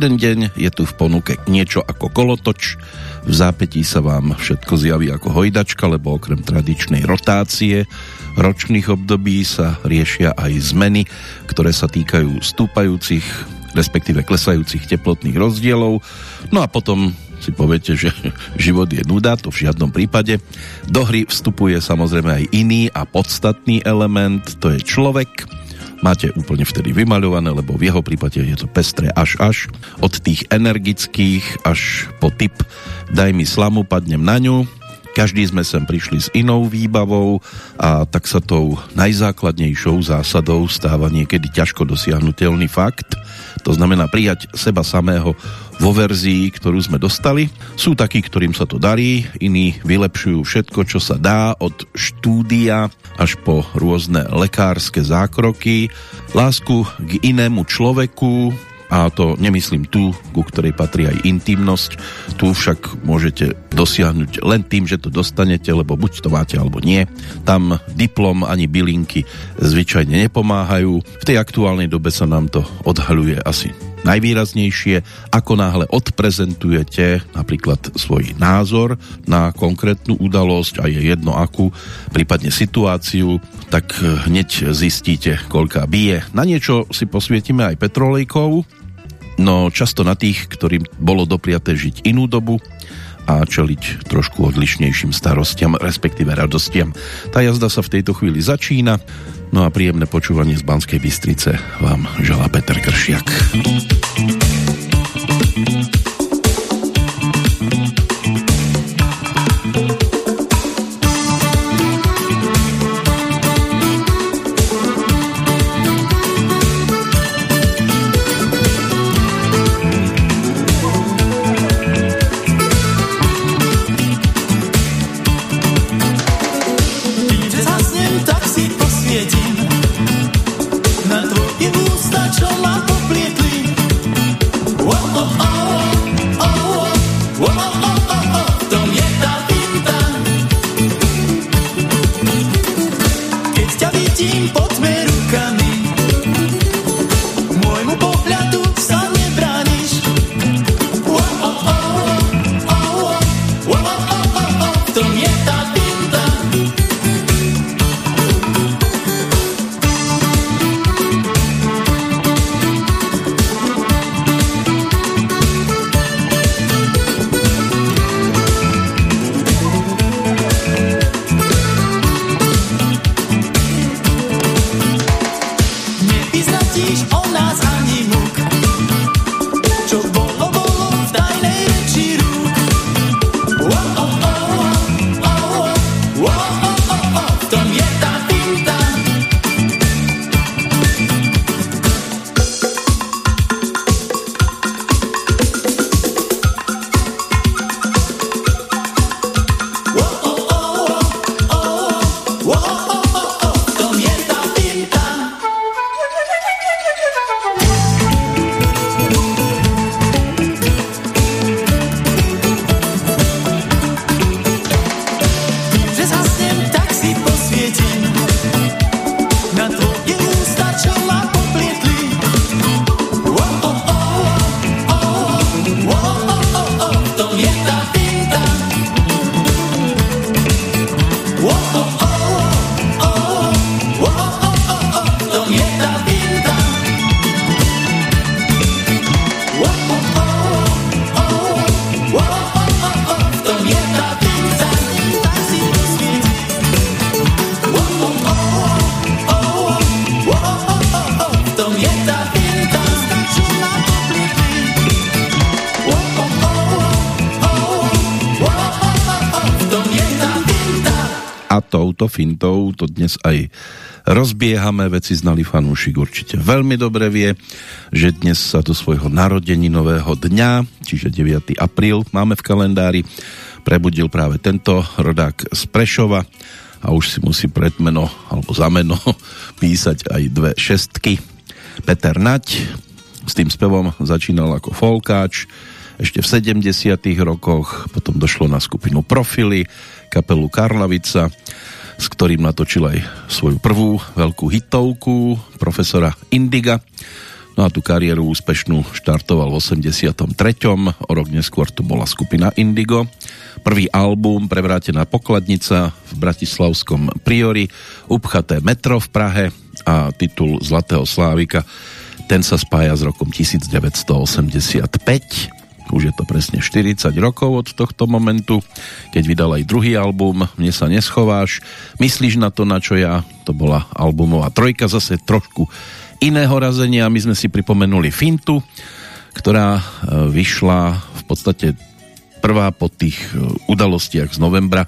Jeden deň je tu v ponuke niečo ako kolotoč, v zápetí sa vám všetko zjaví ako hojdačka, lebo okrem tradičnej rotácie ročných období sa riešia aj zmeny, ktoré sa týkajú stúpajúcich, respektíve klesajúcich teplotných rozdielov. No a potom si poviete, že život je nuda, to v žiadnom prípade. Do hry vstupuje samozrejme aj iný a podstatný element, to je človek, máte úplne vtedy vymaľované, lebo v jeho prípade je to pestré až až. Od tých energických až po typ daj mi slamu, padnem na ňu. Každý sme sem prišli s inou výbavou a tak sa tou najzákladnejšou zásadou stáva niekedy ťažko dosiahnutelný fakt. To znamená prijať seba samého vo verzii, ktorú sme dostali. Sú takí, ktorým sa to darí, iní vylepšujú všetko, čo sa dá, od štúdia až po rôzne lekárske zákroky, lásku k inému človeku, a to nemyslím tu, ku ktorej patrí aj intimnosť. Tu však môžete dosiahnuť len tým, že to dostanete, lebo buď to máte, alebo nie. Tam diplom ani bylinky zvyčajne nepomáhajú. V tej aktuálnej dobe sa nám to odhaľuje asi najvýraznejšie, ako náhle odprezentujete napríklad svoj názor na konkrétnu udalosť a je jedno akú, prípadne situáciu, tak hneď zistíte, koľká bije. Na niečo si posvietime aj petrolejkou, no často na tých, ktorým bolo dopriaté žiť inú dobu, a čeliť trošku odlišnejším starostiam, respektíve radostiam. Tá jazda sa v tejto chvíli začína. No a príjemné počúvanie z Banskej Bystrice vám želá Peter Kršiak. Fintou to dnes aj rozbiehame, veci znali fanúšik určite veľmi dobre vie, že dnes sa do svojho narodeninového dňa, čiže 9. apríl máme v kalendári, prebudil práve tento rodák z Prešova a už si musí predmeno alebo zameno písať aj dve šestky. Peter Nať s tým spevom začínal ako folkáč ešte v 70 rokoch, potom došlo na skupinu Profily, kapelu Karlavica, s ktorým natočil aj svoju prvú veľkú hitovku profesora Indiga. No a tú kariéru úspešnú štartoval v 83. O rok neskôr to bola skupina Indigo. Prvý album Prevrátená pokladnica v Bratislavskom Priori, Upchaté metro v Prahe a titul Zlatého Slávika ten sa spája s rokom 1985 už je to presne 40 rokov od tohto momentu, keď vydal aj druhý album Mne sa neschováš, myslíš na to, na čo ja, to bola albumová trojka, zase trošku iného razenia, my sme si pripomenuli Fintu, ktorá e, vyšla v podstate prvá po tých e, udalostiach z novembra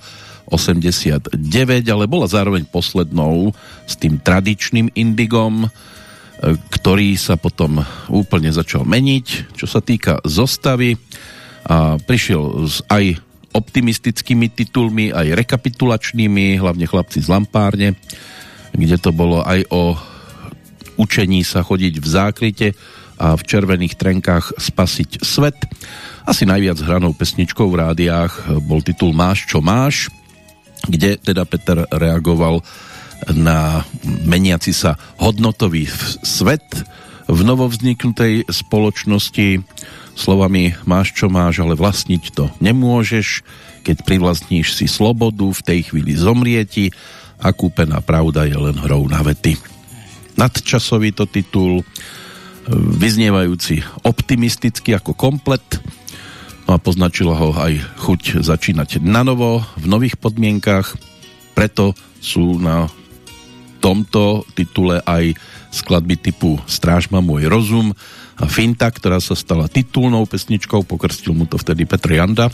89, ale bola zároveň poslednou s tým tradičným indigom, ktorý sa potom úplne začal meniť, čo sa týka zostavy a prišiel s aj optimistickými titulmi, aj rekapitulačnými, hlavne chlapci z Lampárne, kde to bolo aj o učení sa chodiť v zákryte a v červených trenkách spasiť svet. Asi najviac hranou pesničkou v rádiách bol titul Máš, čo máš, kde teda Peter reagoval na meniaci sa hodnotový svet v novovzniknutej spoločnosti. Slovami máš čo máš, ale vlastniť to nemôžeš, keď privlastníš si slobodu, v tej chvíli zomrieti a kúpená pravda je len hrou na vety. Nadčasový to titul, vyznievajúci optimisticky ako komplet, no a poznačila ho aj chuť začínať na novo, v nových podmienkach, preto sú na tomto titule aj skladby typu Stráž ma môj rozum a Finta, ktorá sa stala titulnou pesničkou, pokrstil mu to vtedy Petr Janda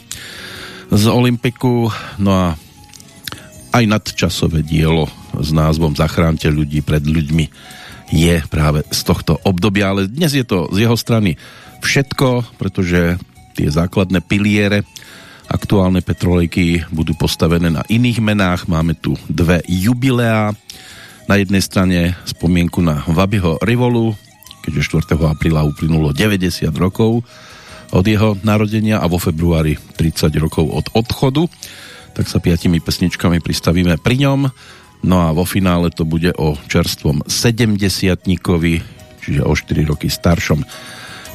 z Olympiku, no a aj nadčasové dielo s názvom Zachránte ľudí pred ľuďmi je práve z tohto obdobia, ale dnes je to z jeho strany všetko, pretože tie základné piliere aktuálne petrolejky budú postavené na iných menách. Máme tu dve jubileá, na jednej strane spomienku na Vabiho Rivolu, keďže 4. apríla uplynulo 90 rokov od jeho narodenia a vo februári 30 rokov od odchodu, tak sa piatimi pesničkami pristavíme pri ňom. No a vo finále to bude o čerstvom 70 čiže o 4 roky staršom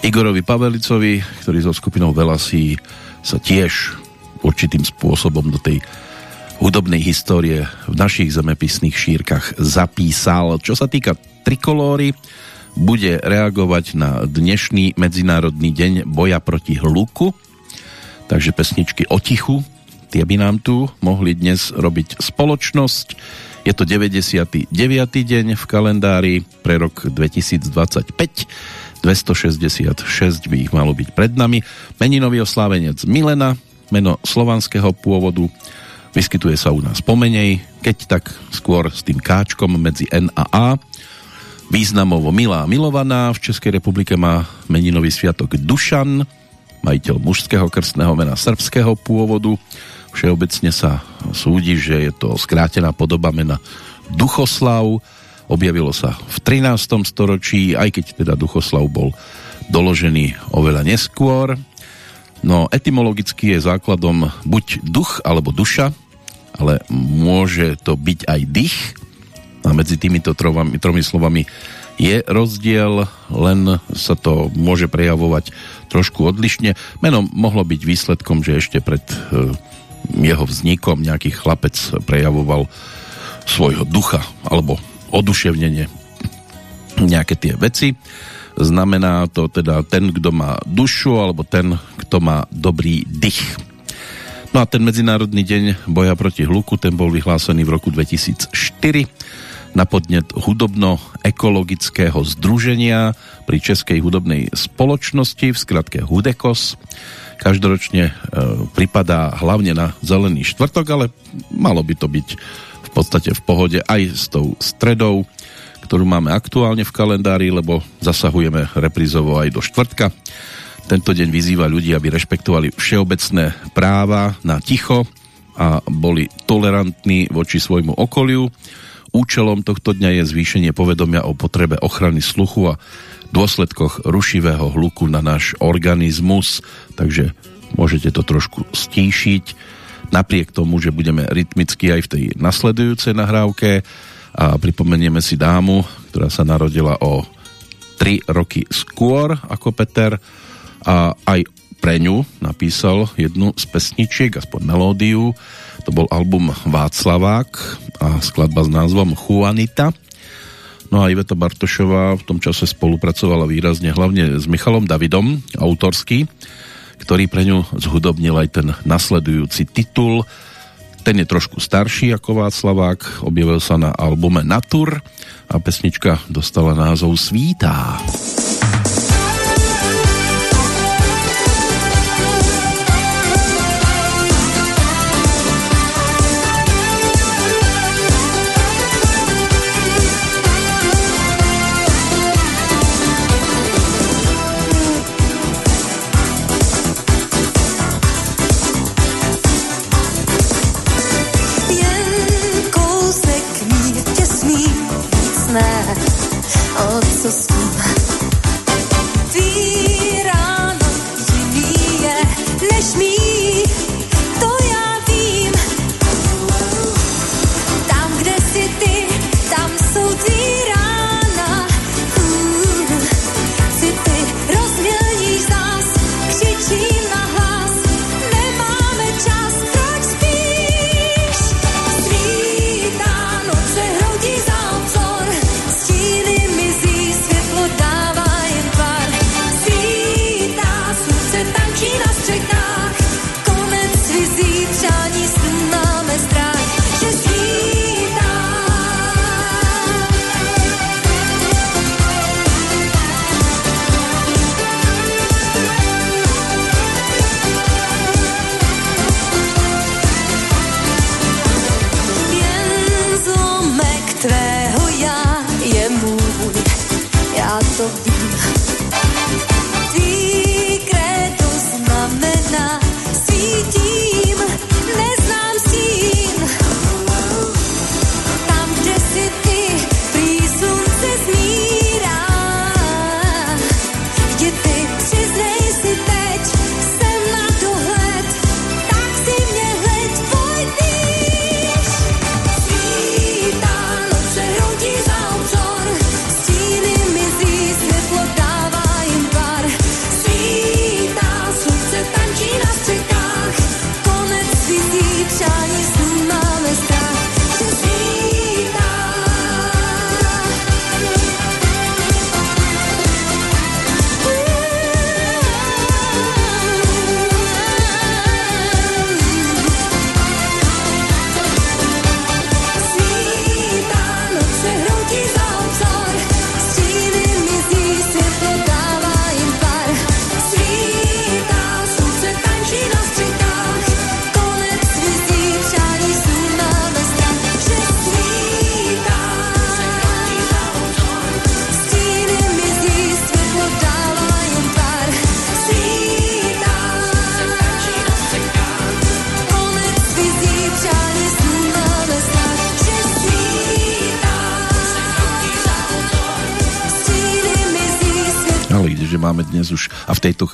Igorovi Pavelicovi, ktorý so skupinou Velasí sa tiež určitým spôsobom do tej hudobnej histórie v našich zemepisných šírkach zapísal. Čo sa týka trikolóry, bude reagovať na dnešný Medzinárodný deň boja proti hluku, takže pesničky o tichu, tie by nám tu mohli dnes robiť spoločnosť. Je to 99. deň v kalendári pre rok 2025. 266 by ich malo byť pred nami. Meninový oslávenec Milena, meno slovanského pôvodu, Vyskytuje sa u nás pomenej, keď tak skôr s tým káčkom medzi N a A. Významovo milá milovaná v Českej republike má meninový sviatok Dušan, majiteľ mužského krstného mena srbského pôvodu. Všeobecne sa súdi, že je to skrátená podoba mena Duchoslav. Objavilo sa v 13. storočí, aj keď teda Duchoslav bol doložený oveľa neskôr. No etymologicky je základom buď duch alebo duša, ale môže to byť aj dých a medzi týmito trovami, tromi slovami je rozdiel, len sa to môže prejavovať trošku odlišne. Meno mohlo byť výsledkom, že ešte pred e, jeho vznikom nejaký chlapec prejavoval svojho ducha alebo oduševnenie nejaké tie veci. Znamená to teda ten, kto má dušu alebo ten, kto má dobrý dých. No a ten Medzinárodný deň boja proti hluku, ten bol vyhlásený v roku 2004 na podnet hudobno-ekologického združenia pri Českej hudobnej spoločnosti v skratke Hudekos. Každoročne e, pripadá hlavne na zelený štvrtok, ale malo by to byť v podstate v pohode aj s tou stredou, ktorú máme aktuálne v kalendári, lebo zasahujeme reprizovo aj do štvrtka. Tento deň vyzýva ľudí, aby rešpektovali všeobecné práva na ticho a boli tolerantní voči svojmu okoliu. Účelom tohto dňa je zvýšenie povedomia o potrebe ochrany sluchu a dôsledkoch rušivého hluku na náš organizmus, takže môžete to trošku stíšiť. Napriek tomu, že budeme rytmicky aj v tej nasledujúcej nahrávke a pripomenieme si dámu, ktorá sa narodila o 3 roky skôr ako Peter a aj pre ňu napísal jednu z pesničiek, aspoň melódiu. To bol album Václavák a skladba s názvom Juanita. No a Iveta Bartošová v tom čase spolupracovala výrazne hlavne s Michalom Davidom, autorský, ktorý pre ňu zhudobnil aj ten nasledujúci titul. Ten je trošku starší ako Václavák, objavil sa na albume Natur a pesnička dostala názov Svítá. Svítá.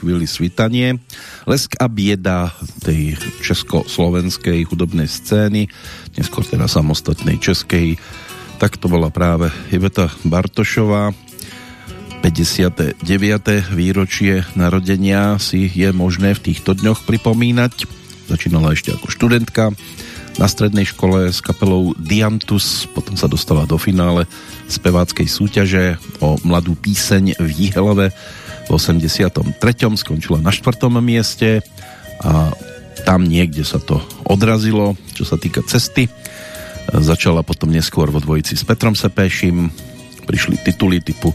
Chvíli svitanie. Lesk a bieda tej československej hudobnej scény, neskôr teda samostatnej českej, tak to bola práve Iveta Bartošová. 59. výročie narodenia si je možné v týchto dňoch pripomínať. Začínala ešte ako študentka na strednej škole s kapelou Diantus, potom sa dostala do finále speváckej súťaže o mladú píseň v Jihlave v 83. skončila na 4. mieste a tam niekde sa to odrazilo, čo sa týka cesty. Začala potom neskôr vo dvojici s Petrom Sepešim, prišli tituly typu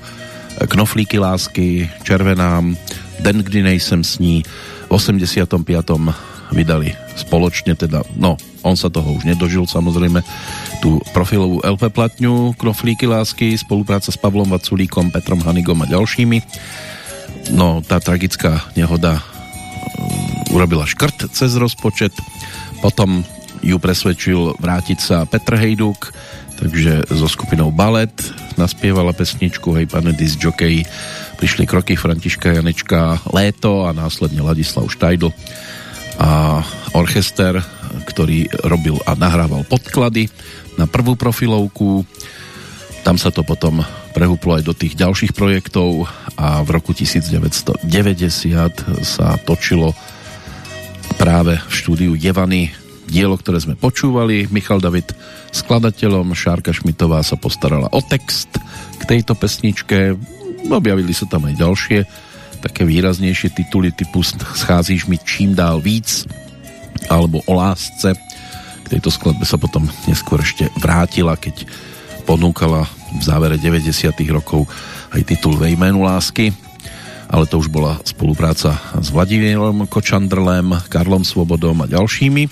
Knoflíky lásky, Červenám, Den, kdy nejsem s ní. V 85. vydali spoločne, teda, no, on sa toho už nedožil samozrejme, tú profilovú LP platňu Knoflíky lásky, spolupráca s Pavlom Vaculíkom, Petrom Hanigom a ďalšími no tá tragická nehoda um, urobila škrt cez rozpočet, potom ju presvedčil vrátiť sa Petr Hejduk, takže so skupinou Balet naspievala pesničku Hej pane disc jockey, prišli kroky Františka Janečka Léto a následne Ladislav Štajdl a orchester, ktorý robil a nahrával podklady na prvú profilovku. Tam sa to potom prehúplo aj do tých ďalších projektov a v roku 1990 sa točilo práve v štúdiu Jevany dielo, ktoré sme počúvali. Michal David skladateľom, Šárka Šmitová sa postarala o text k tejto pesničke. Objavili sa tam aj ďalšie také výraznejšie tituly typu Scházíš mi čím dál víc alebo o lásce. K tejto skladbe sa potom neskôr ešte vrátila, keď ponúkala v závere 90. rokov aj titul Ve jménu lásky ale to už bola spolupráca s Vladimírom Kočandrlem, Karlom Svobodom a ďalšími.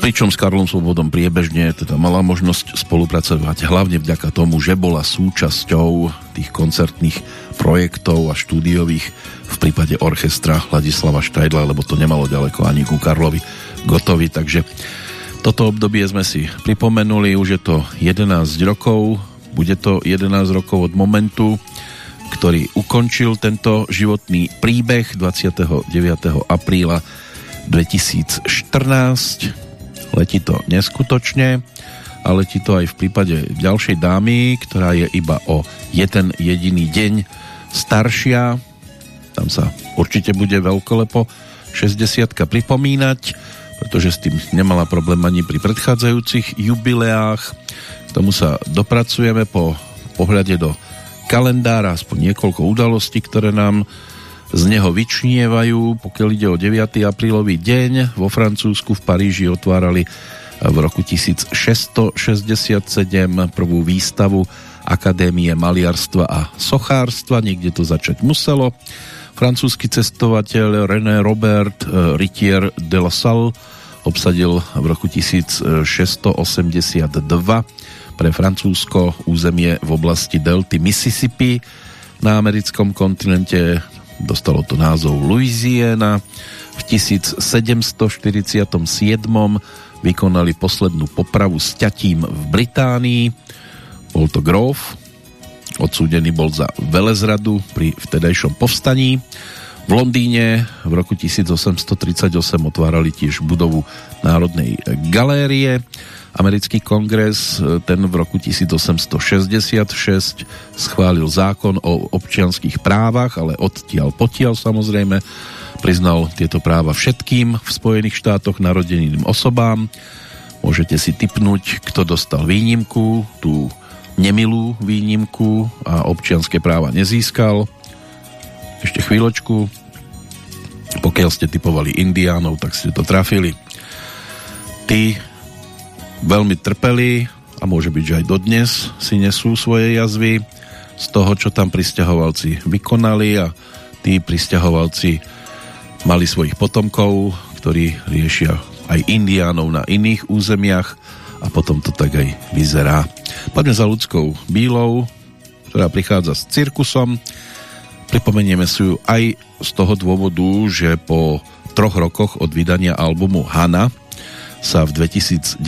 Pričom s Karlom Svobodom priebežne teda mala možnosť spolupracovať hlavne vďaka tomu, že bola súčasťou tých koncertných projektov a štúdiových v prípade orchestra Ladislava Štajdla, lebo to nemalo ďaleko ani ku Karlovi Gotovi, takže toto obdobie sme si pripomenuli, už je to 11 rokov, bude to 11 rokov od momentu, ktorý ukončil tento životný príbeh 29. apríla 2014. Letí to neskutočne a letí to aj v prípade ďalšej dámy, ktorá je iba o jeden jediný deň staršia. Tam sa určite bude veľkolepo 60 pripomínať, pretože s tým nemala problém ani pri predchádzajúcich jubileách. K tomu sa dopracujeme po pohľade do kalendára, aspoň niekoľko udalostí, ktoré nám z neho vyčnievajú. Pokiaľ ide o 9. aprílový deň, vo Francúzsku v Paríži otvárali v roku 1667 prvú výstavu Akadémie maliarstva a sochárstva. Niekde to začať muselo. Francúzsky cestovateľ René Robert eh, Ritier de la Salle obsadil v roku 1682 pre Francúzsko územie v oblasti delty Mississippi na americkom kontinente dostalo to názov Louisiana. V 1747 vykonali poslednú popravu s ťatím v Británii. Bol to Grove, odsúdený bol za velezradu pri vtedajšom povstaní. V Londýne v roku 1838 otvárali tiež budovu Národnej galérie Americký kongres e, ten v roku 1866 schválil zákon o občianských právach, ale odtiaľ potiaľ samozrejme priznal tieto práva všetkým v Spojených štátoch narodeným osobám. Môžete si typnúť, kto dostal výnimku, tú nemilú výnimku a občianské práva nezískal. Ešte chvíľočku. Pokiaľ ste typovali indiánov, tak ste to trafili. Tí veľmi trpeli a môže byť, že aj dodnes si nesú svoje jazvy z toho, čo tam pristahovalci vykonali a tí pristahovalci mali svojich potomkov, ktorí riešia aj indiánov na iných územiach a potom to tak aj vyzerá. Poďme za ľudskou bílou, ktorá prichádza s cirkusom. Pripomenieme si ju aj z toho dôvodu, že po troch rokoch od vydania albumu Hana sa v 2019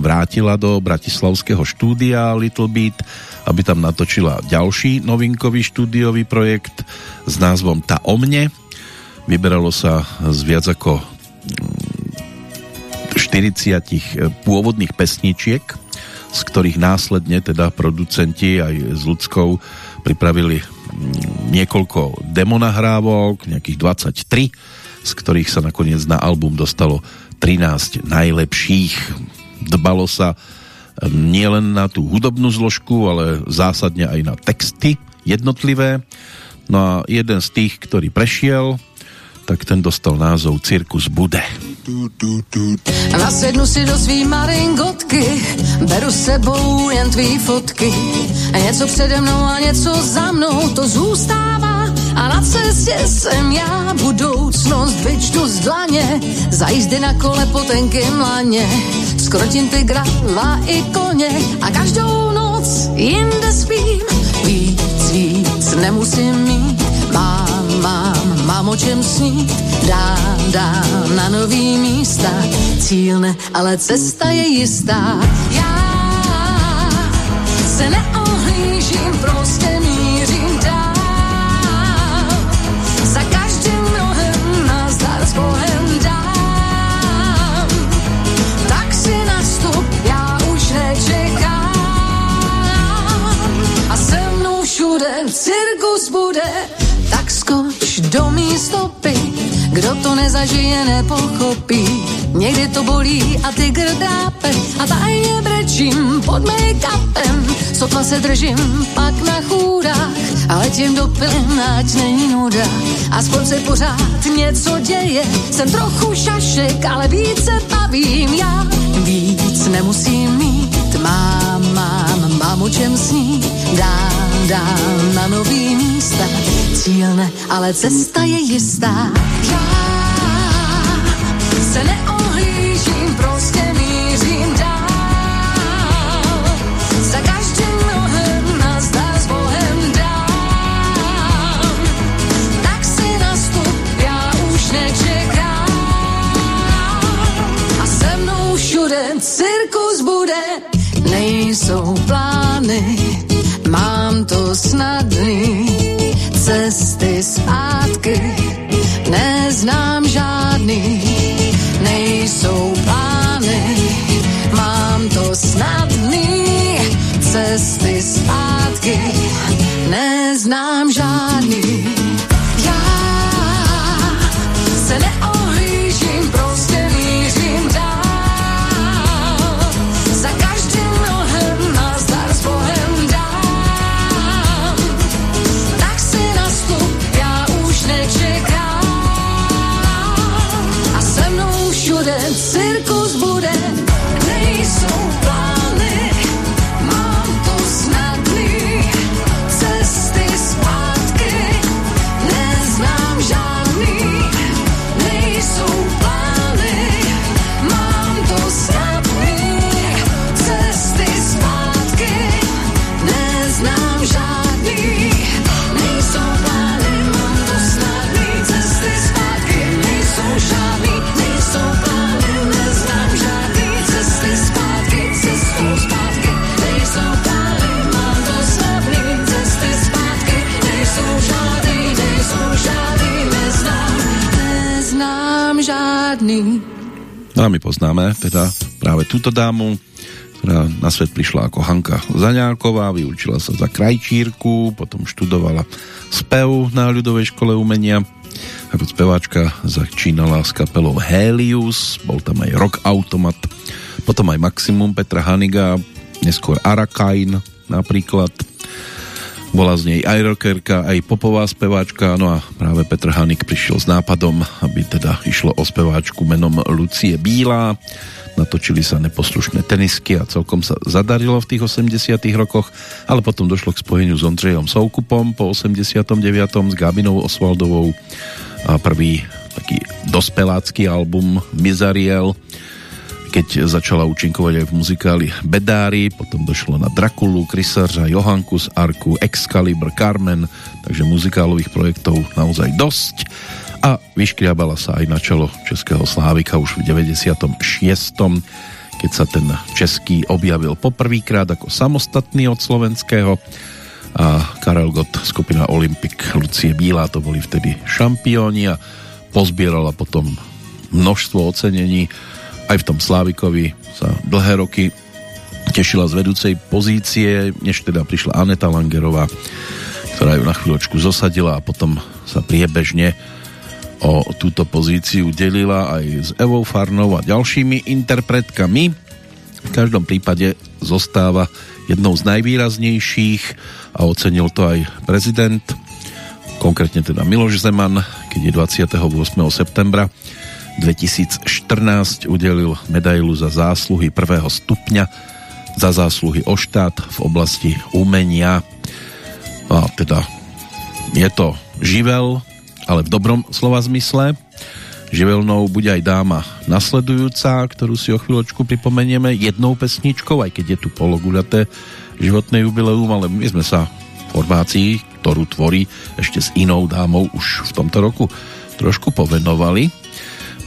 vrátila do bratislavského štúdia Little Beat, aby tam natočila ďalší novinkový štúdiový projekt s názvom Ta o mne. Vyberalo sa z viac ako 40 mm, pôvodných pesničiek, z ktorých následne teda producenti aj s ľudskou pripravili mm, niekoľko demonahrávok, nejakých 23, z ktorých sa nakoniec na album dostalo 13 najlepších. Dbalo sa nielen na tú hudobnú zložku, ale zásadne aj na texty jednotlivé. No a jeden z tých, ktorý prešiel, tak ten dostal názov Cirkus bude. Nasednu si do svý maringotky, beru s sebou jen tvý fotky. Něco přede mnou a něco za mnou, to zůstává a na cestě jsem já budoucnost vyčtu z dlaně za jízdy na kole po tenkým laně skrotím tygra, lva i koně a každou noc jinde spím víc, víc nemusím mít mám, mám, mám o čem snít. Dám, dám na nový místa. Cíl ne, ale cesta je jistá. Já se neohlížím prostě Kdo to nezažije, nepochopí. Někdy to bolí a ty drápe a tajně brečím pod make-upem. Sotva se držím pak na chůdách a letím do pilin, ať není nuda. Aspoň se pořád něco děje, jsem trochu šašek, ale více bavím já. Víc nemusím mít, mám, mám, mám o čem snít, dám, dám na nový místa. Cíl ne, ale cesta je jistá. Nejsou plány, mám to snadný, cesty zpátky neznám žádný, nejsou No a my poznáme teda práve túto dámu, ktorá na svet prišla ako Hanka Zaňáková, vyučila sa za krajčírku, potom študovala spev na ľudovej škole umenia. Ako speváčka začínala s kapelou Helius, bol tam aj Rock Automat, potom aj Maximum Petra Haniga, neskôr Arakain napríklad. Bola z nej aj rockerka, aj popová speváčka, no a práve Petr Hanik prišiel s nápadom, aby teda išlo o speváčku menom Lucie Bílá. Natočili sa neposlušné tenisky a celkom sa zadarilo v tých 80 rokoch, ale potom došlo k spojeniu s Ondřejom Soukupom po 89. s Gabinou Osvaldovou a prvý taký dospelácky album Mizariel, keď začala účinkovať aj v muzikáli Bedári, potom došlo na Drakulu, Krysařa, Johankus, Arku, Excalibur, Carmen, takže muzikálových projektov naozaj dosť a vyškriabala sa aj na čelo Českého Slávika už v 96. keď sa ten český objavil poprvýkrát ako samostatný od slovenského a Karel Gott, skupina Olympic, Lucie Bílá, to boli vtedy šampióni a pozbierala potom množstvo ocenení aj v tom Slávikovi sa dlhé roky tešila z vedúcej pozície, než teda prišla Aneta Langerová, ktorá ju na chvíľočku zosadila a potom sa priebežne o túto pozíciu delila aj s Evou Farnou a ďalšími interpretkami. V každom prípade zostáva jednou z najvýraznejších a ocenil to aj prezident, konkrétne teda Miloš Zeman, keď je 28. septembra 2014 udelil medailu za zásluhy prvého stupňa za zásluhy o štát v oblasti umenia. A teda je to živel, ale v dobrom slova zmysle. Živelnou bude aj dáma nasledujúca, ktorú si o chvíľočku pripomenieme jednou pesničkou, aj keď je tu pologuľaté životné jubileum, ale my sme sa formácii, ktorú tvorí ešte s inou dámou už v tomto roku trošku povenovali.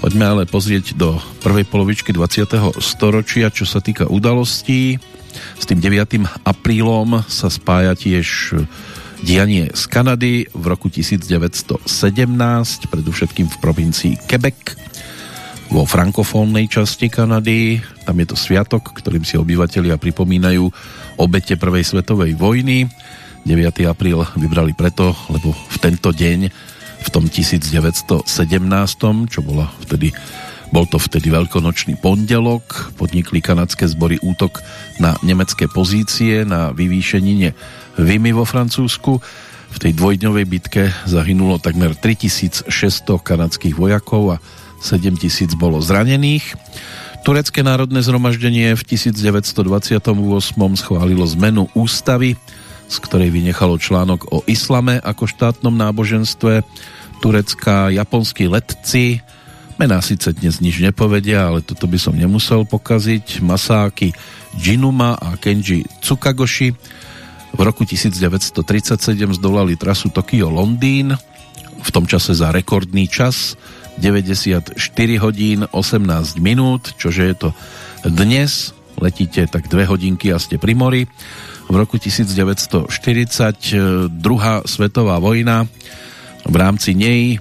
Poďme ale pozrieť do prvej polovičky 20. storočia, čo sa týka udalostí. S tým 9. aprílom sa spája tiež dianie z Kanady v roku 1917, predovšetkým v provincii Quebec, vo frankofónnej časti Kanady. Tam je to sviatok, ktorým si obyvatelia pripomínajú obete Prvej svetovej vojny. 9. apríl vybrali preto, lebo v tento deň v tom 1917, čo bola vtedy bol to vtedy veľkonočný pondelok, podnikli kanadské zbory útok na nemecké pozície na vyvýšenine Vimy vo Francúzsku. V tej dvojdňovej bitke zahynulo takmer 3600 kanadských vojakov a 7000 bolo zranených. Turecké národné zhromaždenie v 1928 schválilo zmenu ústavy, z ktorej vynechalo článok o islame ako štátnom náboženstve. Turecká, japonskí letci Mená síce dnes nič nepovedia, ale toto by som nemusel pokaziť. Masáky Jinuma a Kenji Tsukagoshi v roku 1937 zdolali trasu Tokio-Londýn, v tom čase za rekordný čas 94 hodín 18 minút, čože je to dnes, letíte tak 2 hodinky a ste pri mori. V roku 1940 druhá svetová vojna, v rámci nej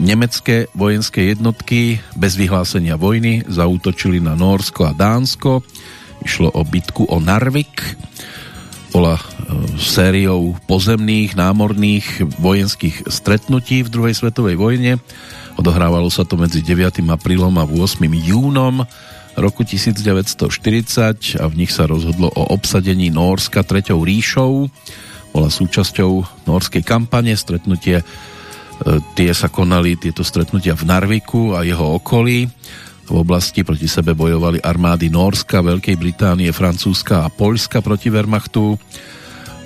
Nemecké vojenské jednotky bez vyhlásenia vojny zaútočili na Norsko a Dánsko. Išlo o bitku o Narvik. Bola e, sériou pozemných, námorných vojenských stretnutí v druhej svetovej vojne. Odohrávalo sa to medzi 9. aprílom a 8. júnom roku 1940 a v nich sa rozhodlo o obsadení Norska treťou ríšou. Bola súčasťou norskej kampane, stretnutie tie sa konali, tieto stretnutia v Narviku a jeho okolí. V oblasti proti sebe bojovali armády Norska, Veľkej Británie, Francúzska a Poľska proti Wehrmachtu.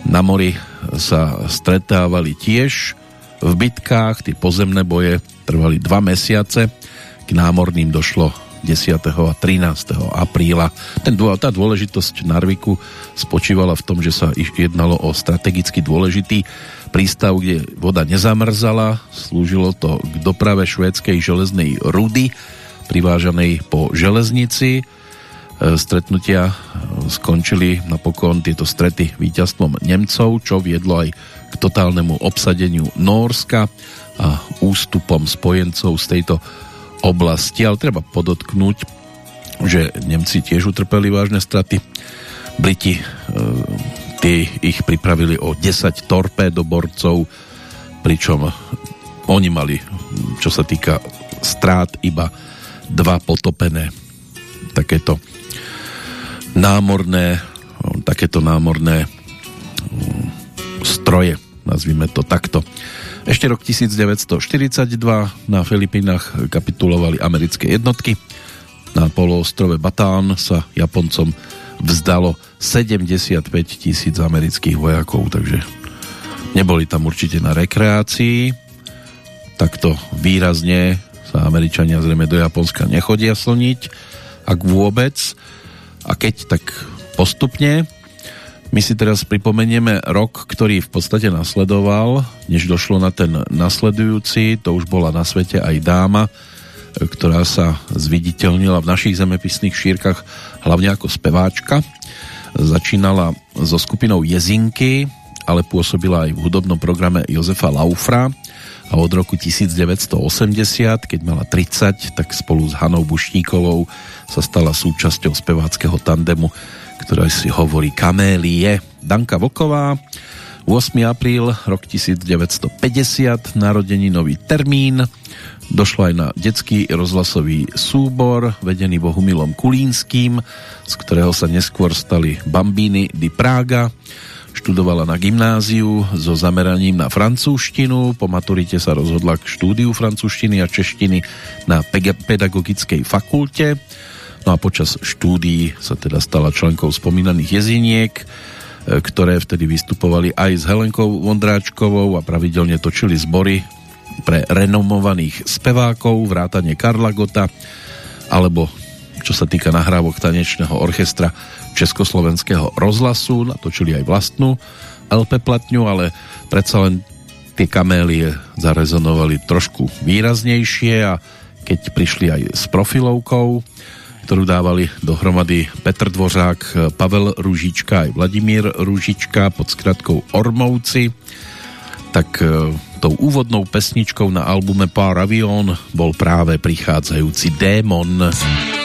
Na mori sa stretávali tiež v bitkách, tie pozemné boje trvali dva mesiace, k námorným došlo 10. a 13. apríla. Ten, tá dôležitosť Narviku spočívala v tom, že sa jednalo o strategicky dôležitý prístav, kde voda nezamrzala, slúžilo to k doprave švédskej železnej rudy, privážanej po železnici. E, stretnutia skončili napokon tieto strety víťazstvom Nemcov, čo viedlo aj k totálnemu obsadeniu Norska a ústupom spojencov z tejto oblasti. Ale treba podotknúť, že Nemci tiež utrpeli vážne straty. Briti e, Tí ich pripravili o 10 torpédoborcov, pričom oni mali, čo sa týka strát, iba dva potopené takéto námorné takéto námorné mm, stroje, nazvime to takto. Ešte rok 1942 na Filipínach kapitulovali americké jednotky. Na poloostrove Batán sa Japoncom vzdalo 75 tisíc amerických vojakov, takže neboli tam určite na rekreácii. Takto výrazne sa Američania zrejme do Japonska nechodia slniť, ak vôbec. A keď, tak postupne. My si teraz pripomenieme rok, ktorý v podstate nasledoval, než došlo na ten nasledujúci, to už bola na svete aj dáma, ktorá sa zviditeľnila v našich zemepisných šírkach hlavne ako speváčka. Začínala so skupinou Jezinky, ale pôsobila aj v hudobnom programe Jozefa Laufra. A od roku 1980, keď mala 30, tak spolu s Hanou Bušníkovou sa stala súčasťou speváckého tandemu, ktorá si hovorí Kamélie. Danka Voková, 8. apríl, rok 1950, nový termín, Došlo aj na detský rozhlasový súbor, vedený Bohumilom Kulínským, z ktorého sa neskôr stali Bambíny di Praga. Študovala na gymnáziu so zameraním na francúzštinu, po maturite sa rozhodla k štúdiu francúzštiny a češtiny na pedagogickej fakulte. No a počas štúdií sa teda stala členkou spomínaných jeziniek, e, ktoré vtedy vystupovali aj s Helenkou Vondráčkovou a pravidelne točili zbory pre renomovaných spevákov, vrátane Karla Gota, alebo čo sa týka nahrávok tanečného orchestra Československého rozhlasu, natočili aj vlastnú LP platňu, ale predsa len tie kamélie zarezonovali trošku výraznejšie a keď prišli aj s profilovkou, ktorú dávali dohromady Petr Dvořák, Pavel Rúžička aj Vladimír Rúžička pod skratkou Ormovci, tak tou úvodnou pesničkou na albume Par Avion bol práve prichádzajúci Démon. Démon.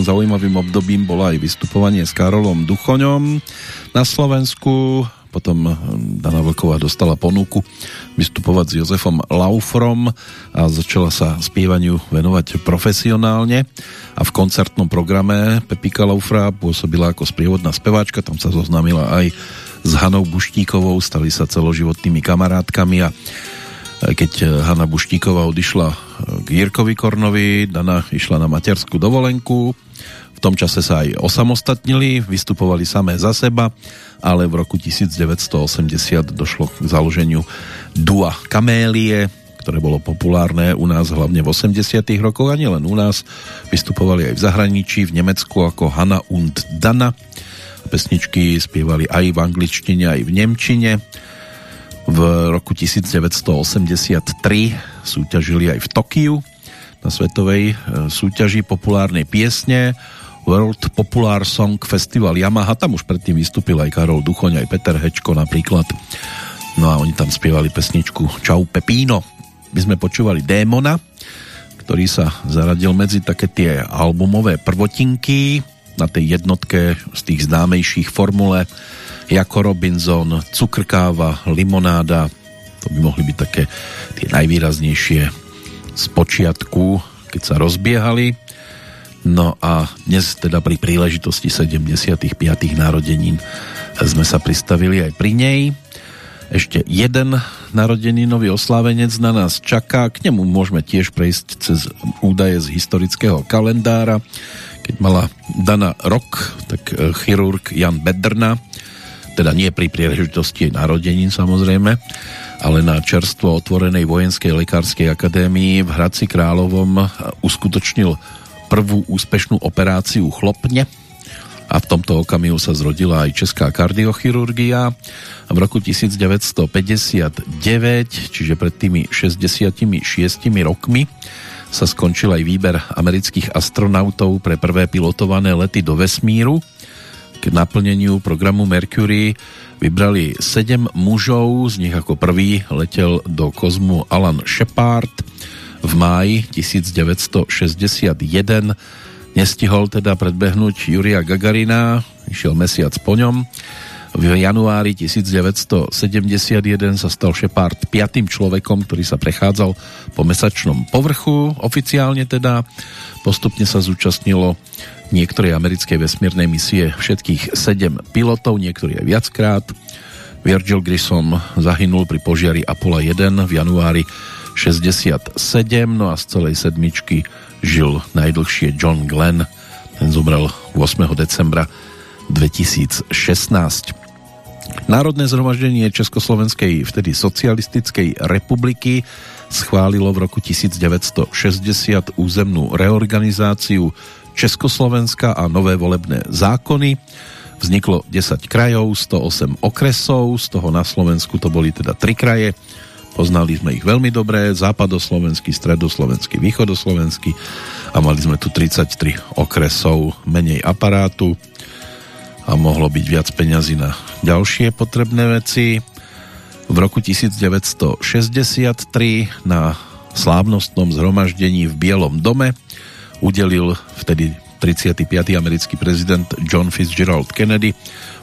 Celkom zaujímavým obdobím bolo aj vystupovanie s Karolom Duchoňom na Slovensku. Potom hm, Dana Vlková dostala ponuku vystupovať s Jozefom Laufrom a začala sa spievaniu venovať profesionálne. A v koncertnom programe Pepika Laufra pôsobila ako sprievodná speváčka, tam sa zoznámila aj s Hanou Buštíkovou, stali sa celoživotnými kamarátkami a keď Hanna Buštíková odišla k Jirkovi Kornovi, Dana išla na materskú dovolenku, v tom čase sa aj osamostatnili, vystupovali samé za seba, ale v roku 1980 došlo k založeniu Dua Kamélie, ktoré bolo populárne u nás hlavne v 80 rokoch a nielen u nás. Vystupovali aj v zahraničí, v Nemecku ako Hanna und Dana. Pesničky spievali aj v angličtine, aj v nemčine v roku 1983 súťažili aj v Tokiu na svetovej e, súťaži populárnej piesne World Popular Song Festival Yamaha. Tam už predtým vystúpil aj Karol Duchoň, aj Peter Hečko napríklad. No a oni tam spievali pesničku Čau Pepino. My sme počúvali Démona, ktorý sa zaradil medzi také tie albumové prvotinky na tej jednotke z tých známejších formule Jako Robinson, Cukrkáva, Limonáda, to by mohli byť také tie najvýraznejšie z počiatku, keď sa rozbiehali. No a dnes teda pri príležitosti 75. narodenín sme sa pristavili aj pri nej. Ešte jeden narodeninový oslávenec na nás čaká. K nemu môžeme tiež prejsť cez údaje z historického kalendára. Keď mala Dana rok, tak eh, chirurg Jan Bedrna teda nie pri príležitosti narodenín samozrejme, ale na čerstvo otvorenej vojenskej lekárskej akadémii v Hradci Královom uskutočnil prvú úspešnú operáciu chlopne. A v tomto okamihu sa zrodila aj česká kardiochirurgia. V roku 1959, čiže pred tými 66 rokmi, sa skončil aj výber amerických astronautov pre prvé pilotované lety do vesmíru. K naplneniu programu Mercury vybrali 7 mužov, z nich ako prvý letel do kozmu Alan Shepard v máji 1961. Nestihol teda predbehnúť Juria Gagarina, išiel mesiac po ňom. V januári 1971 sa stal Shepard piatým človekom, ktorý sa prechádzal po mesačnom povrchu, oficiálne teda. Postupne sa zúčastnilo niektorej americkej vesmírnej misie všetkých sedem pilotov, niektorí aj viackrát. Virgil Grissom zahynul pri požiari Apollo 1 v januári 67, no a z celej sedmičky žil najdlhšie John Glenn. Ten zomrel 8. decembra 2016. Národné zhromaždenie Československej vtedy socialistickej republiky schválilo v roku 1960 územnú reorganizáciu Československa a nové volebné zákony. Vzniklo 10 krajov, 108 okresov, z toho na Slovensku to boli teda 3 kraje. Poznali sme ich veľmi dobre, západoslovenský, stredoslovenský, východoslovenský a mali sme tu 33 okresov, menej aparátu a mohlo byť viac peňazí na ďalšie potrebné veci. V roku 1963 na slávnostnom zhromaždení v Bielom dome udelil vtedy 35. americký prezident John Fitzgerald Kennedy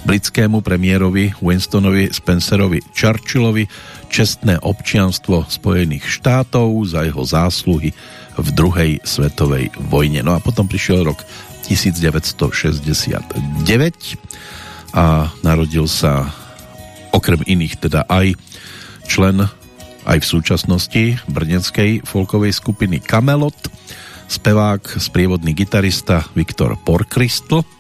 britskému premiérovi Winstonovi Spencerovi Churchillovi čestné občianstvo Spojených štátov za jeho zásluhy v druhej svetovej vojne. No a potom prišiel rok 1969 a narodil sa okrem iných teda aj člen aj v súčasnosti brneckej folkovej skupiny Camelot, spevák, sprievodný gitarista Viktor Porkristl.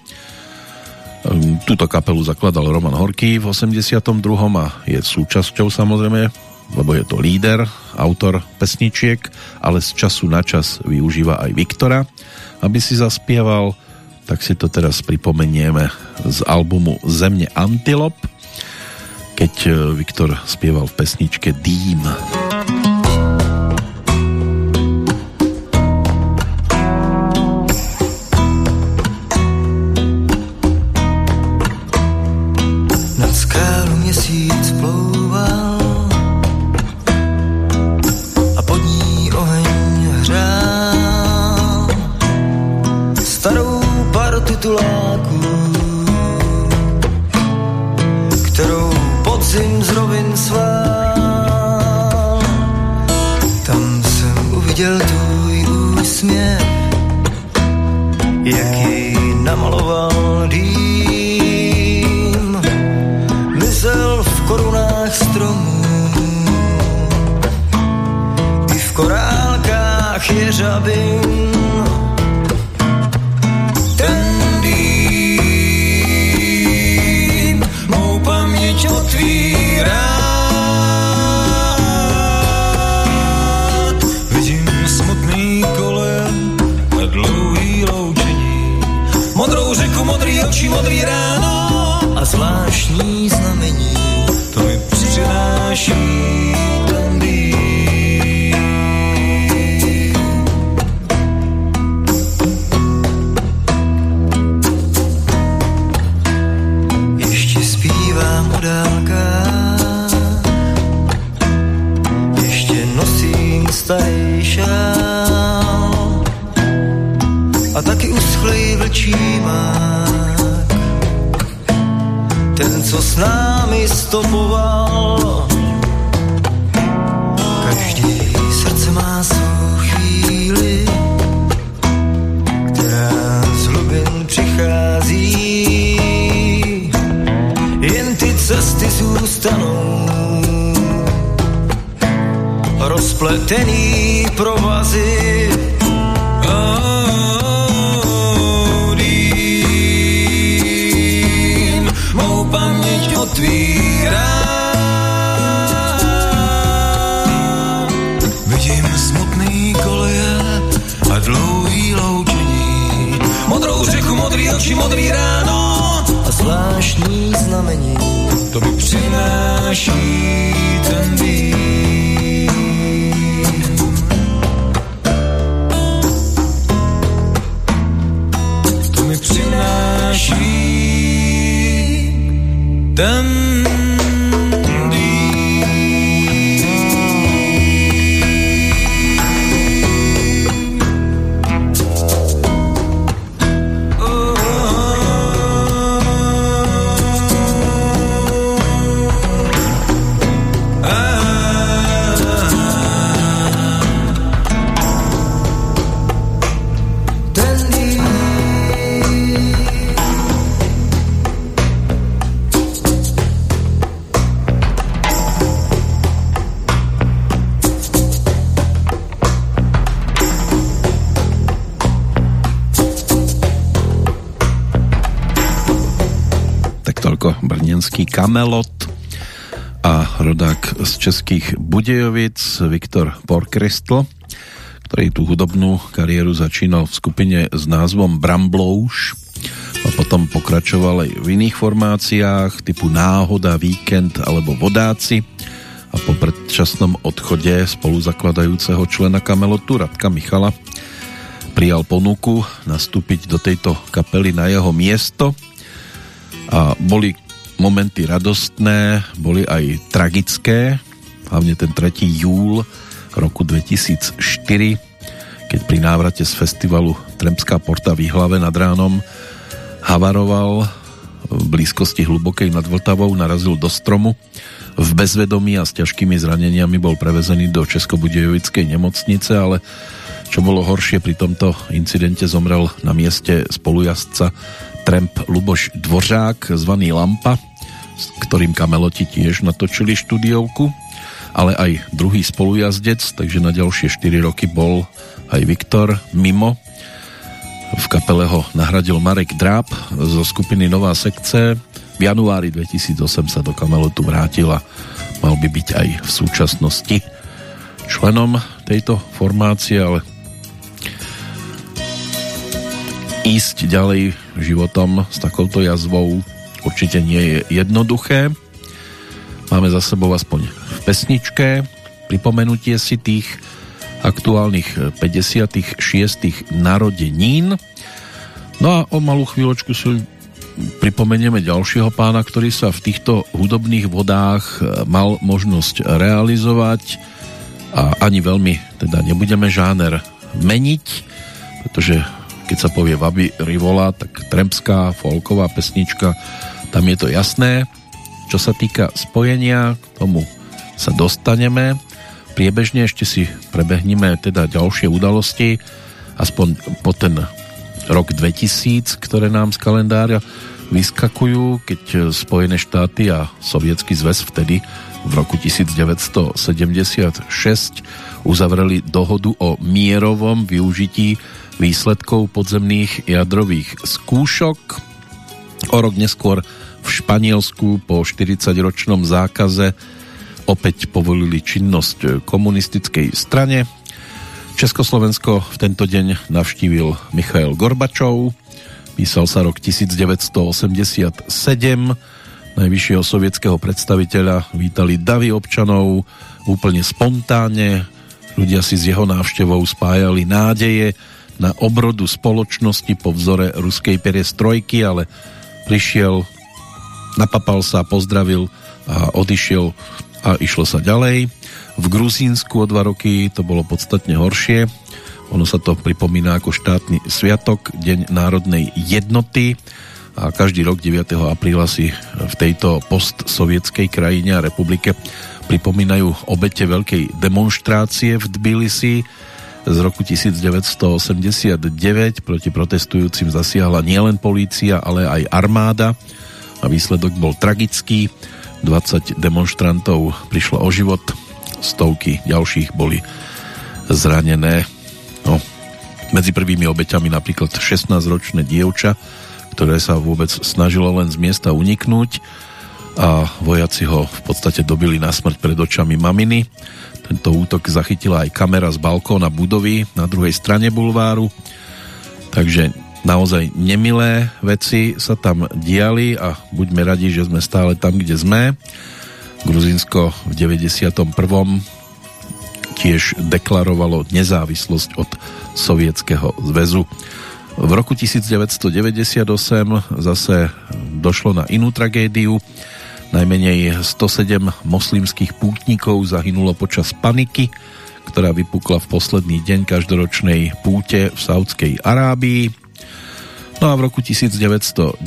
Ehm, túto kapelu zakladal Roman Horký v 82. a je súčasťou samozrejme, lebo je to líder, autor pesničiek, ale z času na čas využíva aj Viktora, aby si zaspieval, tak si to teraz pripomenieme z albumu Zemne Antilop, keď eh, Viktor spieval v pesničke Dým. Dým. 去。Kamelot a rodák z českých Budejovic Viktor Porkristl, ktorý tú hudobnú kariéru začínal v skupine s názvom Bramblouš a potom pokračoval aj v iných formáciách typu Náhoda, Víkend alebo Vodáci a po predčasnom odchode spoluzakladajúceho člena Kamelotu Radka Michala prijal ponuku nastúpiť do tejto kapely na jeho miesto a boli momenty radostné, boli aj tragické, hlavne ten 3. júl roku 2004, keď pri návrate z festivalu Tremská porta v Ihlave nad ránom havaroval v blízkosti hlubokej nad Vltavou, narazil do stromu, v bezvedomí a s ťažkými zraneniami bol prevezený do Českobudejovickej nemocnice, ale čo bolo horšie, pri tomto incidente zomrel na mieste spolujazdca Tremp Luboš Dvořák, zvaný Lampa, ktorým kameloti tiež natočili štúdiovku, ale aj druhý spolujazdec, takže na ďalšie 4 roky bol aj Viktor mimo. V kapele ho nahradil Marek Dráb zo skupiny Nová sekce. V januári 2008 sa do kamelotu vrátil a mal by byť aj v súčasnosti členom tejto formácie, ale ísť ďalej životom s takouto jazvou určite nie je jednoduché. Máme za sebou aspoň v pesničke pripomenutie si tých aktuálnych 56. narodenín. No a o malú chvíľočku si pripomenieme ďalšieho pána, ktorý sa v týchto hudobných vodách mal možnosť realizovať a ani veľmi teda nebudeme žáner meniť, pretože keď sa povie Vaby Rivola, tak trempská folková pesnička tam je to jasné. Čo sa týka spojenia, k tomu sa dostaneme. Priebežne ešte si prebehneme teda ďalšie udalosti, aspoň po ten rok 2000, ktoré nám z kalendára vyskakujú, keď Spojené štáty a Sovietský zväz vtedy v roku 1976 uzavreli dohodu o mierovom využití výsledkov podzemných jadrových skúšok. O rok neskôr v Španielsku po 40-ročnom zákaze opäť povolili činnosť komunistickej strane. Československo v tento deň navštívil Michail Gorbačov. Písal sa rok 1987. Najvyššieho sovietského predstaviteľa vítali davy občanov úplne spontánne. Ľudia si s jeho návštevou spájali nádeje na obrodu spoločnosti po vzore ruskej perestrojky, ale prišiel, napapal sa, pozdravil a odišiel a išlo sa ďalej. V Gruzínsku o dva roky to bolo podstatne horšie. Ono sa to pripomína ako štátny sviatok, Deň národnej jednoty a každý rok 9. apríla si v tejto postsovietskej krajine a republike pripomínajú obete veľkej demonstrácie v Tbilisi z roku 1989 proti protestujúcim zasiahla nielen polícia, ale aj armáda a výsledok bol tragický. 20 demonstrantov prišlo o život, stovky ďalších boli zranené. No, medzi prvými obeťami napríklad 16-ročné dievča, ktoré sa vôbec snažilo len z miesta uniknúť a vojaci ho v podstate dobili na smrť pred očami maminy. Tento útok zachytila aj kamera z balkóna budovy na druhej strane bulváru. Takže naozaj nemilé veci sa tam diali a buďme radi, že sme stále tam, kde sme. Gruzinsko v 91. tiež deklarovalo nezávislosť od Sovietskeho zväzu. V roku 1998 zase došlo na inú tragédiu. Najmenej 107 moslimských pútnikov zahynulo počas paniky, ktorá vypukla v posledný deň každoročnej púte v Saudskej Arábii. No a v roku 1999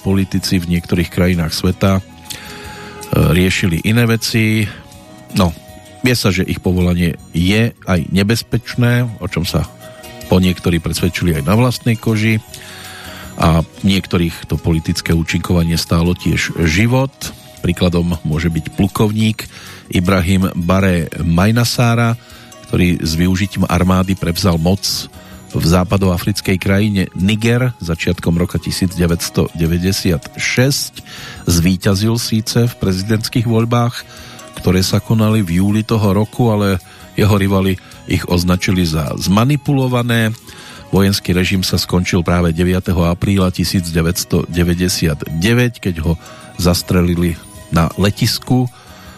politici v niektorých krajinách sveta e, riešili iné veci. No, vie sa, že ich povolanie je aj nebezpečné, o čom sa po niektorí presvedčili aj na vlastnej koži a niektorých to politické účinkovanie stálo tiež život. Príkladom môže byť plukovník Ibrahim Bare Majnasára, ktorý s využitím armády prevzal moc v západoafrickej krajine Niger začiatkom roka 1996 zvíťazil síce v prezidentských voľbách, ktoré sa konali v júli toho roku, ale jeho rivali ich označili za zmanipulované. Vojenský režim sa skončil práve 9. apríla 1999, keď ho zastrelili na letisku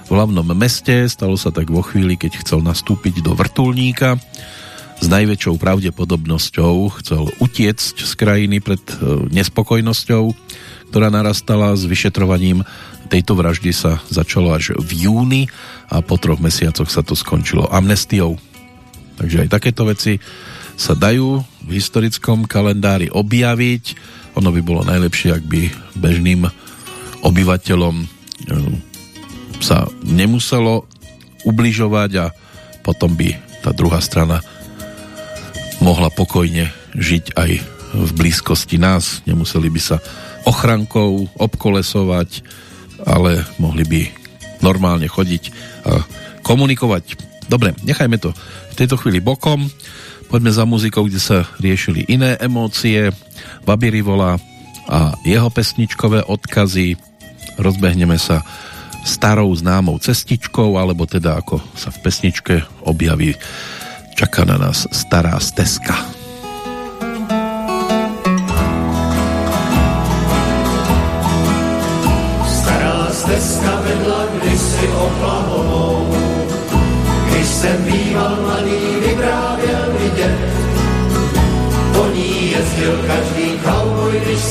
v hlavnom meste. Stalo sa tak vo chvíli, keď chcel nastúpiť do vrtulníka s najväčšou pravdepodobnosťou chcel utiecť z krajiny pred e, nespokojnosťou, ktorá narastala s vyšetrovaním tejto vraždy sa začalo až v júni a po troch mesiacoch sa to skončilo amnestiou. Takže aj takéto veci sa dajú v historickom kalendári objaviť. Ono by bolo najlepšie, ak by bežným obyvateľom e, sa nemuselo ubližovať a potom by tá druhá strana mohla pokojne žiť aj v blízkosti nás. Nemuseli by sa ochrankou obkolesovať, ale mohli by normálne chodiť a komunikovať. Dobre, nechajme to v tejto chvíli bokom. Poďme za muzikou, kde sa riešili iné emócie. Babi Rivola a jeho pesničkové odkazy. Rozbehneme sa starou známou cestičkou, alebo teda ako sa v pesničke objaví Čaká na nás stará stezka.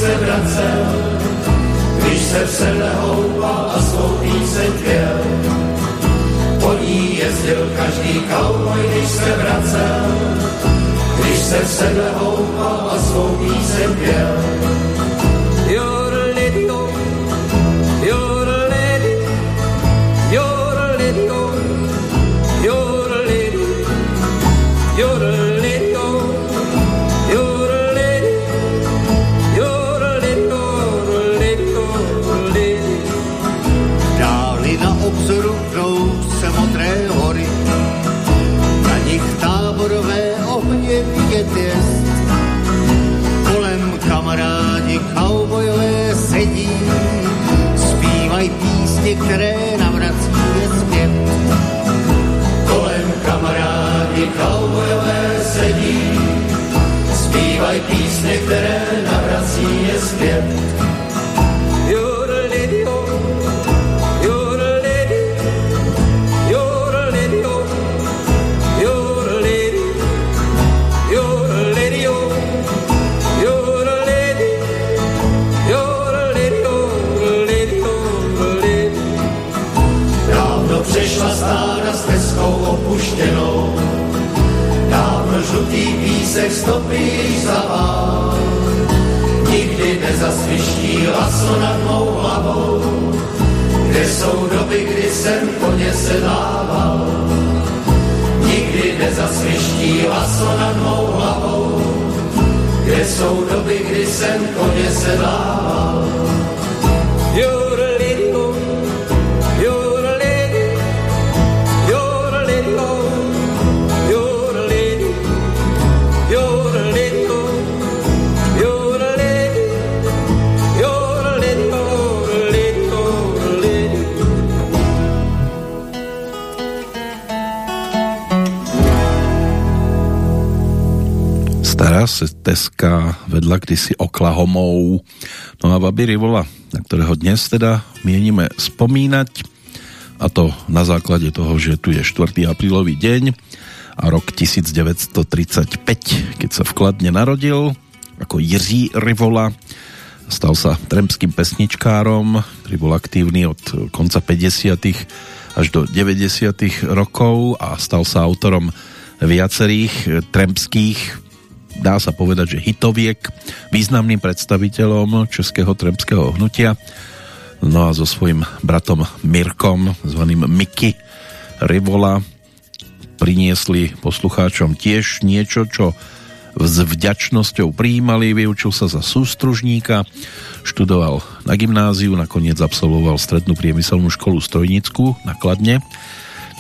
Se vracel, když se v sedle houpal a svou píseň pěl po ní jezdil každý cowboy, když se vracel, když se v sedle houpal a svou píseň pěl. Které navrací je zpět. opuštěnou. Dávno žlutý písek stopí zavál, nikdy nezasviští laso nad mou hlavou. Kde jsou doby, kdy jsem koně sedával, nikdy nezasviští laso nad mou hlavou. Kde jsou doby, kdy jsem koně sedával, Teraz Teska vedla kdysi Oklahomou. No a Babi Rivola, na ktorého dnes teda mienime spomínať a to na základe toho, že tu je 4. aprílový deň a rok 1935, keď sa vkladne narodil ako Jiří Rivola. Stal sa tremským pesničkárom, ktorý bol aktívny od konca 50. až do 90. rokov a stal sa autorom viacerých tremských dá sa povedať, že hitoviek, významným predstaviteľom českého tremského hnutia. No a so svojím bratom Mirkom, zvaným Miky Rivola, priniesli poslucháčom tiež niečo, čo s vďačnosťou prijímali, vyučil sa za sústružníka, študoval na gymnáziu, nakoniec absolvoval strednú priemyselnú školu strojnickú na Kladne,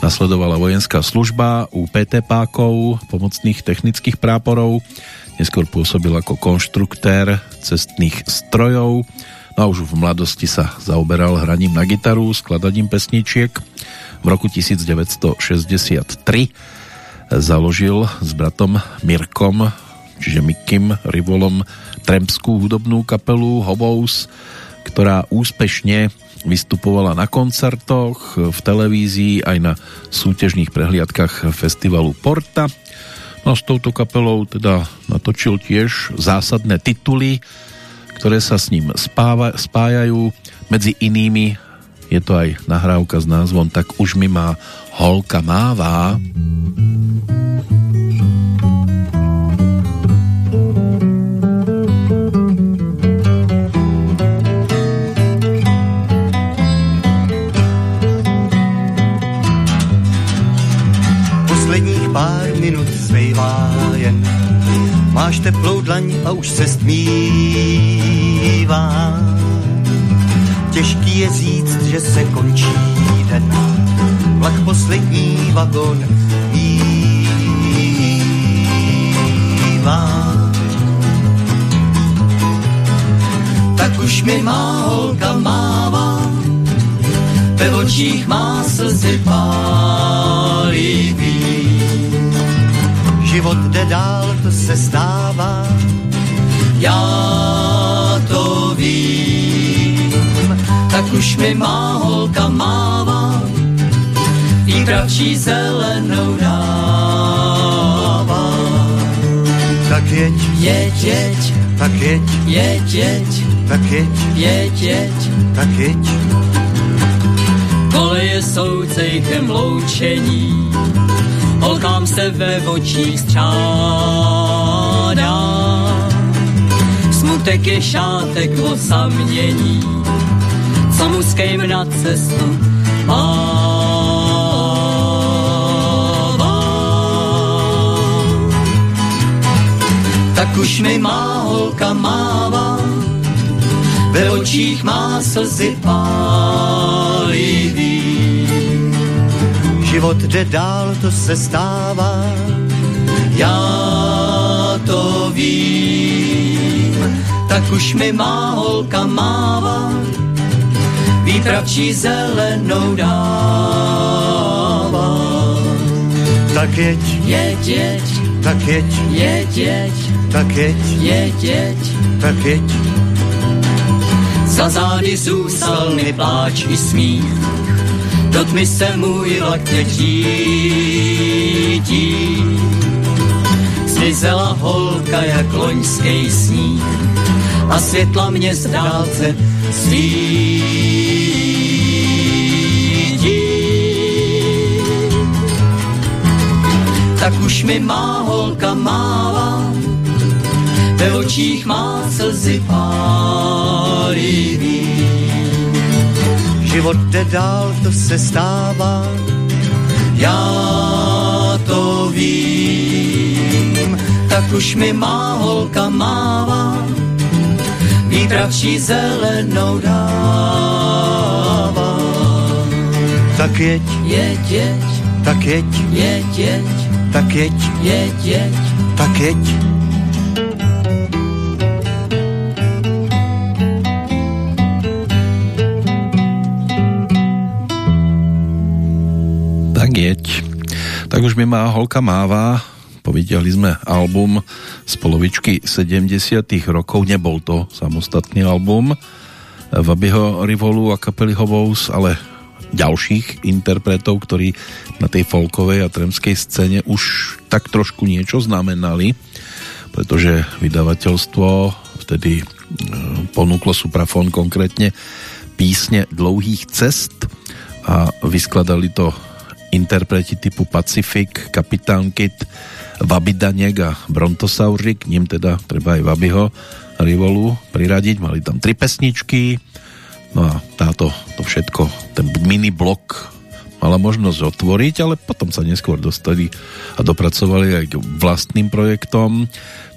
Nasledovala vojenská služba u PT Pákov, pomocných technických práporov. Neskôr pôsobil ako konštruktér cestných strojov. No a už v mladosti sa zaoberal hraním na gitaru, skladaním pesničiek. V roku 1963 založil s bratom Mirkom, čiže Mikim Rivolom, trempskú hudobnú kapelu Hobous, ktorá úspešne vystupovala na koncertoch, v televízii aj na súťažných prehliadkach festivalu Porta. No s touto kapelou teda natočil tiež zásadné tituly, ktoré sa s ním spáva, spájajú. Medzi inými je to aj nahrávka s názvom Tak už mi má holka mává. Máš teplou dlaň a už se stmívá. Těžký je říct, že se končí den. Vlak poslední vagon mívá. Tak už mi má holka mává, ve očích má slzy pálivý život jde dál, to se stává. Já to vím, tak už mi má holka mává, i pravčí zelenou dává. Tak jeď, jeď, jeď, tak jeď, jeď, jeď, tak jeď, jeď, jeď, tak jeď. Koleje jsou cejchem loučení, holkám se ve očích střádá. Smutek je šátek osamění, co muským na cestu mává. Tak už mi má holka mává, ve očích má slzy pálivý život jde dál, to se stává. Já to vím, tak už mi má holka máva, výpravčí zelenou dává. Tak jeď, jeď, jeď, tak jeď, jeď, jeď, tak jeď, jeď, jeď, tak jeď. Za zády zůstal mi pláč i smích, do tmy se můj vlak neřídí. Zmizela holka jak loňský sníh a světla mě z dálce svítí. Tak už mi má holka mává, ve očích má slzy pálivý. Život jde dál, to se stává, já to vím, tak už mi má holka mává, výpravčí zelenou dává. Tak jeď, jeď, jeď, tak jeď, jeď, jeď, tak jeď, jeď, jeď, tak jeď. Jeď. Tak už mi má holka máva. Povideli sme album z polovičky 70 rokov. Nebol to samostatný album Vabyho Rivolu a kapely Hovous, ale ďalších interpretov, ktorí na tej folkovej a tremskej scéne už tak trošku niečo znamenali, pretože vydavateľstvo vtedy e, ponúklo Suprafon konkrétne písne dlouhých cest a vyskladali to interpreti typu Pacific, Kapitán Kit, Vabidanek a Brontosaurik, ním teda treba aj Vabiho Rivolu priradiť, mali tam tri pesničky, no a táto, to všetko, ten mini blok mala možnosť otvoriť, ale potom sa neskôr dostali a dopracovali aj k vlastným projektom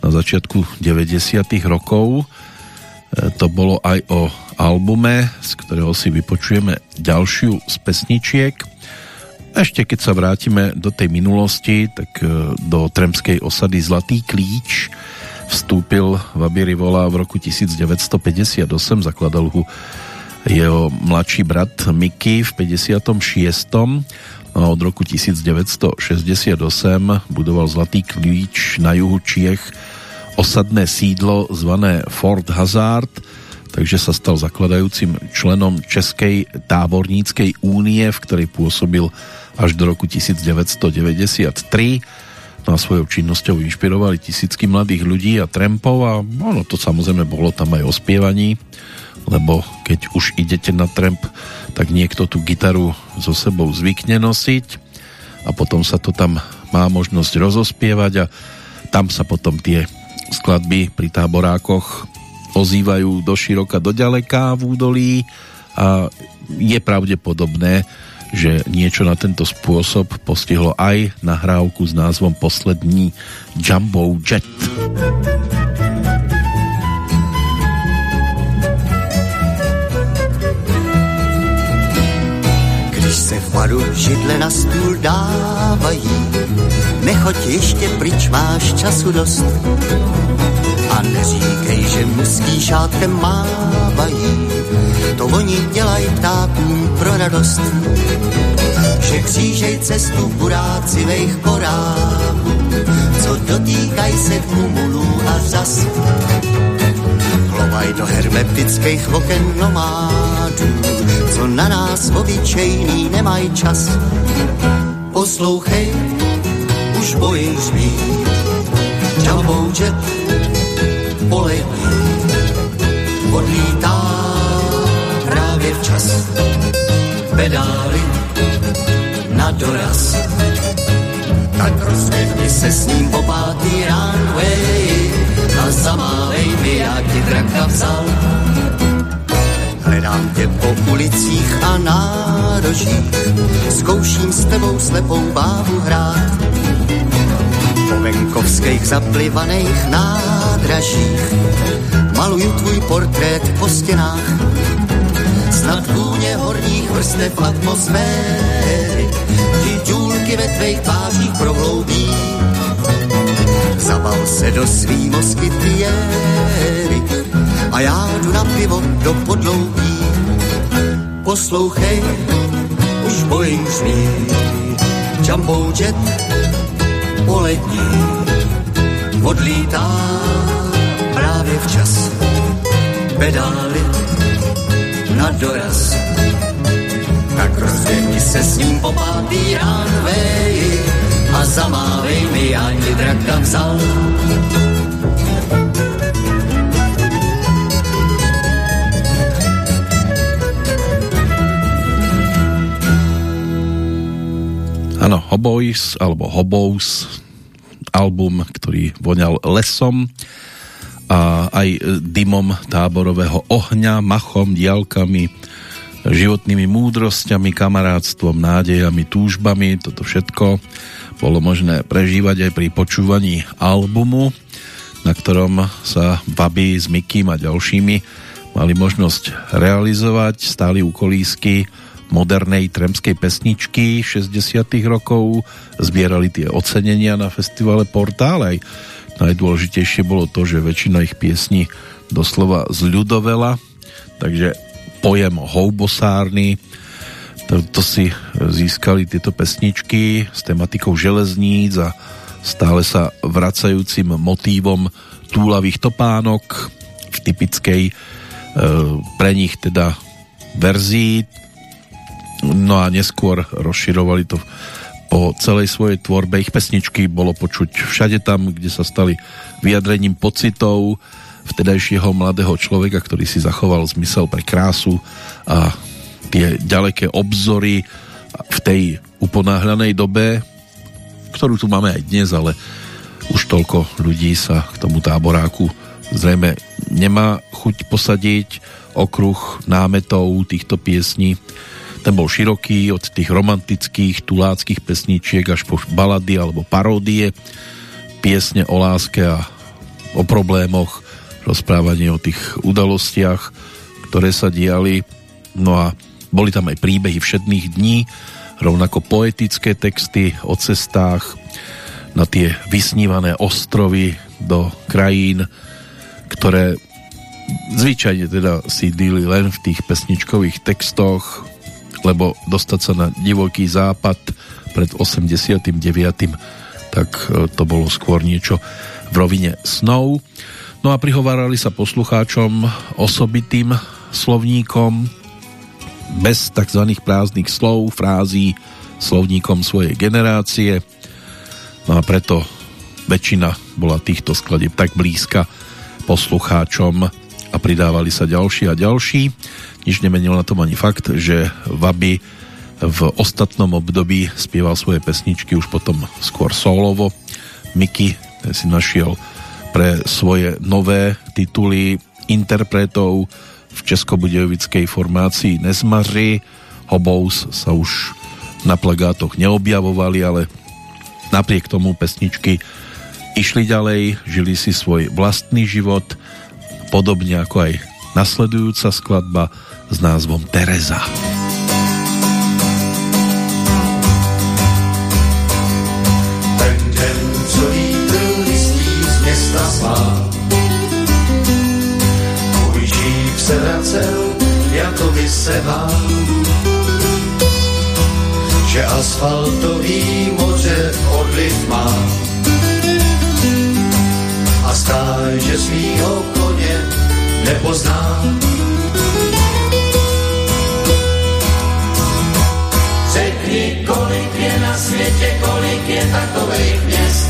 na začiatku 90 rokov. E, to bolo aj o albume, z ktorého si vypočujeme ďalšiu z pesničiek. Ešte keď sa vrátime do tej minulosti, tak e, do tremskej osady Zlatý klíč vstúpil Vabiri Vola v roku 1958, zakladal ho jeho mladší brat Miky v 56. No a od roku 1968 budoval Zlatý klíč na juhu Čiech osadné sídlo zvané Fort Hazard, takže sa stal zakladajúcim členom Českej táborníckej únie, v ktorej pôsobil až do roku 1993. No a svojou činnosťou inšpirovali tisícky mladých ľudí a trempov a ono to samozrejme bolo tam aj o spievaní lebo keď už idete na tramp, tak niekto tú gitaru so sebou zvykne nosiť a potom sa to tam má možnosť rozospievať a tam sa potom tie skladby pri táborákoch ozývajú do široka, do ďaleka v údolí a je pravdepodobné, že niečo na tento spôsob postihlo aj nahrávku s názvom Poslední Jumbo Jet. se v baru židle na stůl dávají. Nechoď ještě pryč, máš času dost. A neříkej, že muský šátkem mávají. To oni dělají ptákům pro radost. Že křížej cestu buráci vejch korábu, co dotýkaj se kumulů a zas. Klovaj do hermetických oken nomádů, co na nás obyčejný nemají čas. Poslouchej, už bojím zmí, Jumbo jet poletí, odlítá právě včas. Pedály na doraz, tak rozvědni se s ním po pátý runway a zamávej mi, jak ti draka vzal Hledám tě po ulicích a nárožích, zkouším s tebou slepou bábu hrát. Po venkovských zaplivaných nádražích maluju tvůj portrét po stěnách. Snad vůně horních vrstev atmosféry ti důlky ve tvých tvářích prohloubí. Zaval se do svý moskytiéry a já jdu na pivo do podloubí. Poslouchej, už Boeing zní, jumbo jet poletní, odlítá právě včas, pedály na doraz. Tak rozběhni se s ním po pátý ránveji a zamávej mi, ani draka vzal. Áno, Hoboys alebo Hobous, album, ktorý voňal lesom a aj dymom táborového ohňa, machom, diálkami, životnými múdrosťami, kamarátstvom, nádejami, túžbami. Toto všetko bolo možné prežívať aj pri počúvaní albumu, na ktorom sa Babi s Mikým a ďalšími mali možnosť realizovať. Stáli u modernej tremskej pesničky 60 rokov, zbierali tie ocenenia na festivale Portál, aj najdôležitejšie bolo to, že väčšina ich piesní doslova zľudovela, takže pojem houbosárny, to, to si získali tieto pesničky s tematikou železníc a stále sa vracajúcim motívom túlavých topánok v typickej e, pre nich teda verzii. No a neskôr rozširovali to po celej svojej tvorbe. Ich pesničky bolo počuť všade tam, kde sa stali vyjadrením pocitov vtedajšieho mladého človeka, ktorý si zachoval zmysel pre krásu a tie ďaleké obzory v tej uponáhľanej dobe, ktorú tu máme aj dnes, ale už toľko ľudí sa k tomu táboráku zrejme nemá chuť posadiť okruh námetov týchto piesní ten bol široký od tých romantických tuláckých pesničiek až po balady alebo paródie, piesne o láske a o problémoch, rozprávanie o tých udalostiach, ktoré sa diali. No a boli tam aj príbehy všedných dní, rovnako poetické texty o cestách na tie vysnívané ostrovy do krajín, ktoré zvyčajne teda sídlili len v tých pesničkových textoch, lebo dostať sa na divoký západ pred 89. tak e, to bolo skôr niečo v rovine snov. No a prihovárali sa poslucháčom osobitým slovníkom bez tzv. prázdnych slov, frází, slovníkom svojej generácie. No a preto väčšina bola týchto skladieb tak blízka poslucháčom a pridávali sa ďalší a ďalší. Nič nemenil na tom ani fakt, že Vaby v ostatnom období spieval svoje pesničky už potom skôr solovo. Miky si našiel pre svoje nové tituly interpretov v českobudejovickej formácii Nezmaři. Hobous sa už na plagátoch neobjavovali, ale napriek tomu pesničky išli ďalej, žili si svoj vlastný život, podobne ako aj nasledujúca skladba s názvom Tereza. Ten den, co vítr listí z města svá, žík se vracel, jako by že asfaltový moře odliv má stáže svýho koně nepozná. Řekni, kolik je na světě, kolik je takových měst.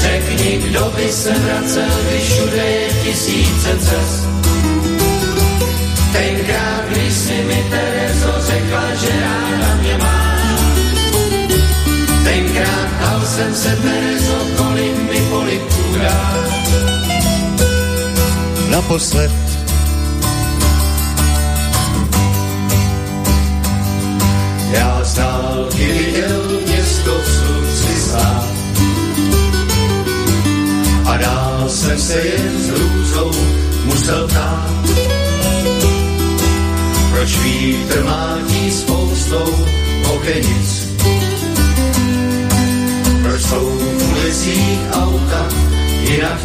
Řekni, kdo by se vracel, když všude je tisíce cest. Tenkrát, když si mi Terezo řekla, že ráda mě má. Tenkrát ptal jsem se Terezo, Naposled Já z dálky viděl město v slunci. A dál jsem se jen s hrůzou musel ptát. Proč vítr mátí spoustou okenic? Proč jsou v ulicích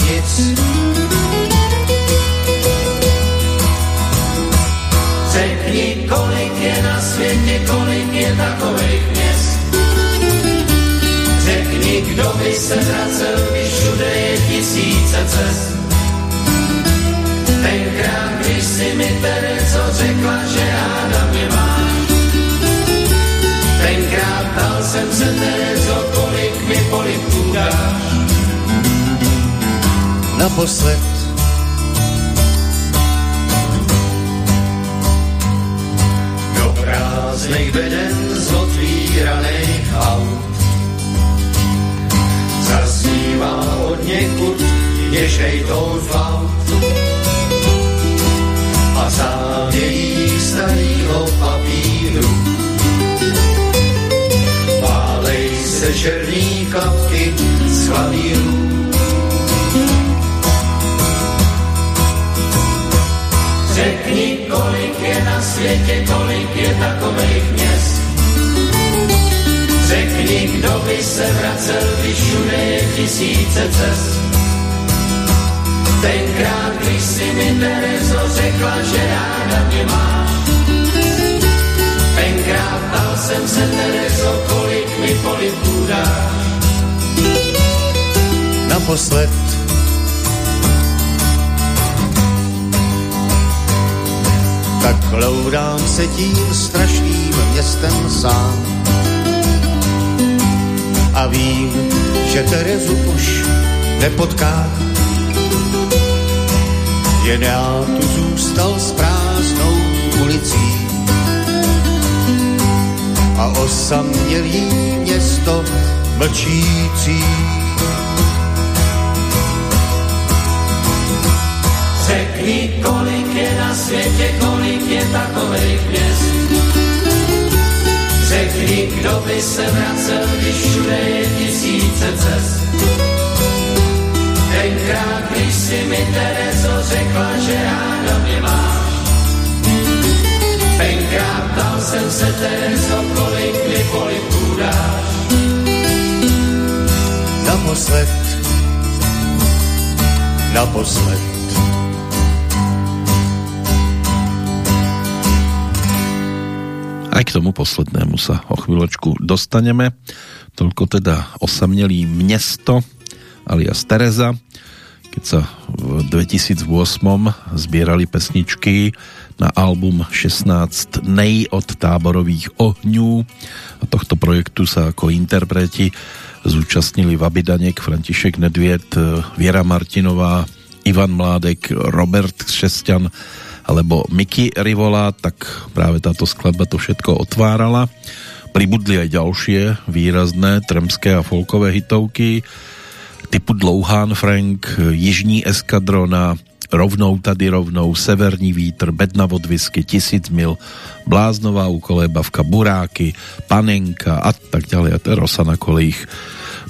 Řekni, na světě, kolik je takových měst. Řekni, kdo by se vracel, když všude je tisíce cest. Tenkrát, když si mi Terezo řekla, že ráda mě máš. Tenkrát ptal jsem se Terezo, kolik mi polipků dáš. Naposled prázdnych beden z otvíraných aut Zaznívá od někud něžej tón flaut a závějí starýho papíru. Pálej se černý kapky z klavíru. Řekni, kolik je na světě, kolik je takových měst. Řekni, kdo by se vracel, když všude je tisíce cest. Tenkrát, když si mi Terezo řekla, že ráda mě máš. Tenkrát ptal jsem se Terezo, kolik mi polipků dáš. naposled tak loudám se tím strašným městem sám. A vím, že Terezu už nepotká. Jen já tu zůstal s prázdnou ulicí. A osamělý město mlčící. Řekni, kolik světě, kolik je takových měst. Řekni, kdo by se vracel, když všude je tisíce cest. Tenkrát, když si mi Terezo řekla, že ráda mě máš. Tenkrát ptal jsem se Terezo, kolik mi polipků dáš. Naposled, naposled. Aj k tomu poslednému sa o chvíľočku dostaneme. Toľko teda osamnelý miesto alias Tereza, keď sa v 2008 zbierali pesničky na album 16 Nej od táborových ohňů a tohto projektu sa ako interpreti zúčastnili Vabidanek, František Nedviet, Viera Martinová, Ivan Mládek, Robert Křesťan alebo Mickey Rivola, tak práve táto skladba to všetko otvárala. Pribudli aj ďalšie výrazné tremské a folkové hitovky typu Dlouhán Frank, Jižní eskadrona, Rovnou tady rovnou, Severní vítr, Bedna vodvisky, Tisíc mil, Bláznová ukolébavka, Buráky, Panenka a tak ďalej. A rosa na kolích.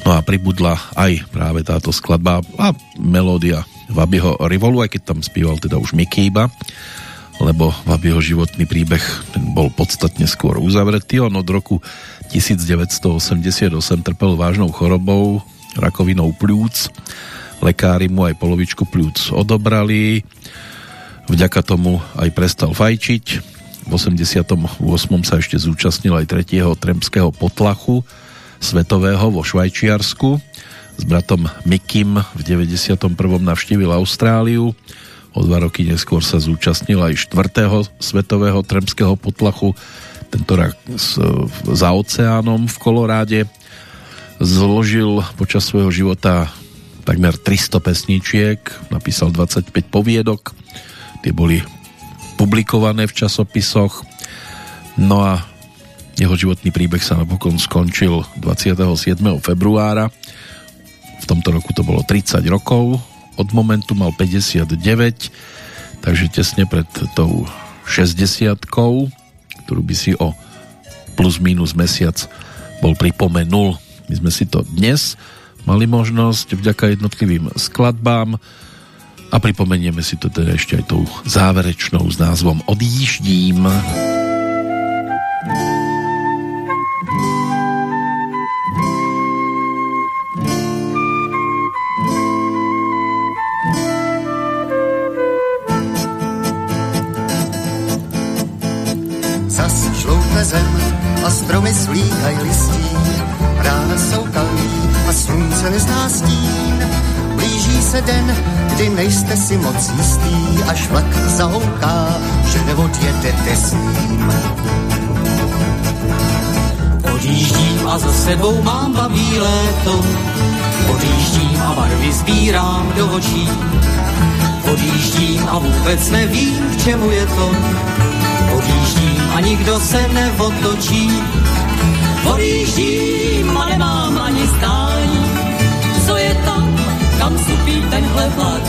No a pribudla aj práve táto skladba a melódia Vabyho Rivolu, aj keď tam spieval teda už Mickey iba, lebo Vabyho životný príbeh bol podstatne skôr uzavretý. On od roku 1988 trpel vážnou chorobou, rakovinou plúc. Lekári mu aj polovičku plúc odobrali. Vďaka tomu aj prestal fajčiť. V 88. sa ešte zúčastnil aj tretieho tremského potlachu svetového vo Švajčiarsku. S bratom Mikim v 91. navštívil Austráliu. O dva roky neskôr sa zúčastnil aj štvrtého svetového tremského potlachu, tento za oceánom v Koloráde. Zložil počas svojho života takmer 300 pesničiek, napísal 25 poviedok, tie boli publikované v časopisoch, no a jeho životný príbeh sa napokon skončil 27. februára. V tomto roku to bolo 30 rokov, od momentu mal 59, takže tesne pred tou 60 ktorú by si o plus minus mesiac bol pripomenul. My sme si to dnes mali možnosť vďaka jednotlivým skladbám a pripomenieme si to teda ešte aj tou záverečnou s názvom Odjíždím. na a stromy slíhaj listí. Rána jsou kalní a slunce nezná stín. Blíží se den, kdy nejste si moc jistý, až vlak zahouká, že neodjedete s ním. Odjíždím a za sebou mám baví léto, odjíždím a barvy sbírám do očí. Odjíždím a vůbec nevím, k čemu je to, odjíždím a nikdo se neotočí. Odjíždím a nemám ani stání, co je tam, kam supí tenhle vlak.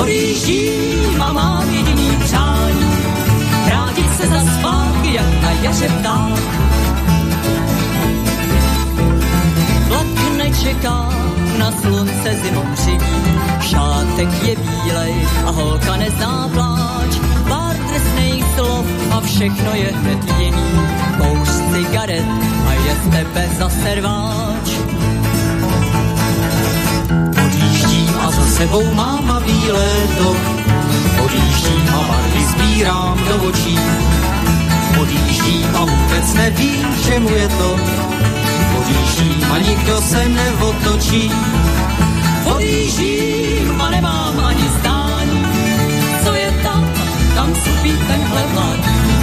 Odjíždím a mám jediný přání, vrátit se za zpátky, jak na jaře pták. Vlak nečeká, na slunce zimou přiví, šátek je bílej a holka nezná pláč. Pár trestných slov a všechno je hned jiný, kouř cigaret a je z tebe zase rváč. Odjíždím a za sebou mám a bílé to, odjíždím a barvy sbírám do očí. Odjíždím a vůbec nevím, čemu je to, odjíždím a nikdo se neotočí. Odjíždím a nemám ani zdání, co je tam, tam supí tenhle vlak.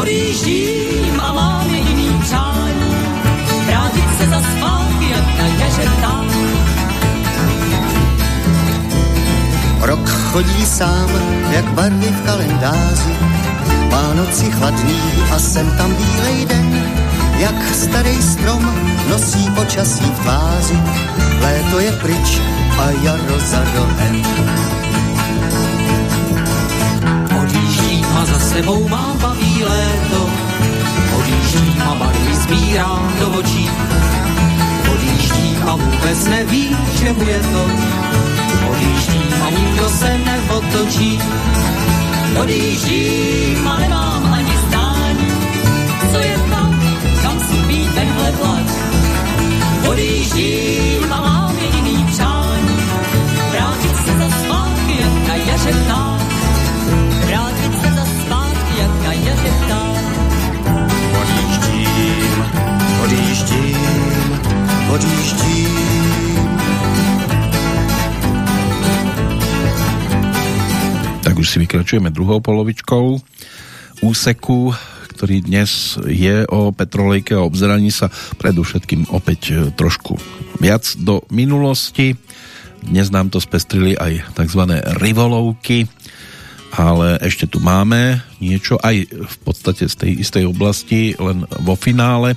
Odjíždím a mám jediný přání, vrátit se za zpátky, jak na pták. Rok chodí sám, jak barvy v kalendáři. Vánoci chladný a sem tam bílej den, jak starý strom nosí počasí v tváři. Léto je pryč a jaro za rohem. Odjíždím a za sebou mám sbírám do očí. Odjíždím a vůbec nevím, čemu je to, odjíždím a nikdo se neotočí. Odjíždím a nemám odjíždím. Tak už si vykračujeme druhou polovičkou úseku, ktorý dnes je o petrolejke a obzeraní sa predovšetkým opäť e, trošku viac do minulosti. Dnes nám to spestrili aj tzv. rivolovky, ale ešte tu máme niečo aj v podstate z tej istej oblasti, len vo finále.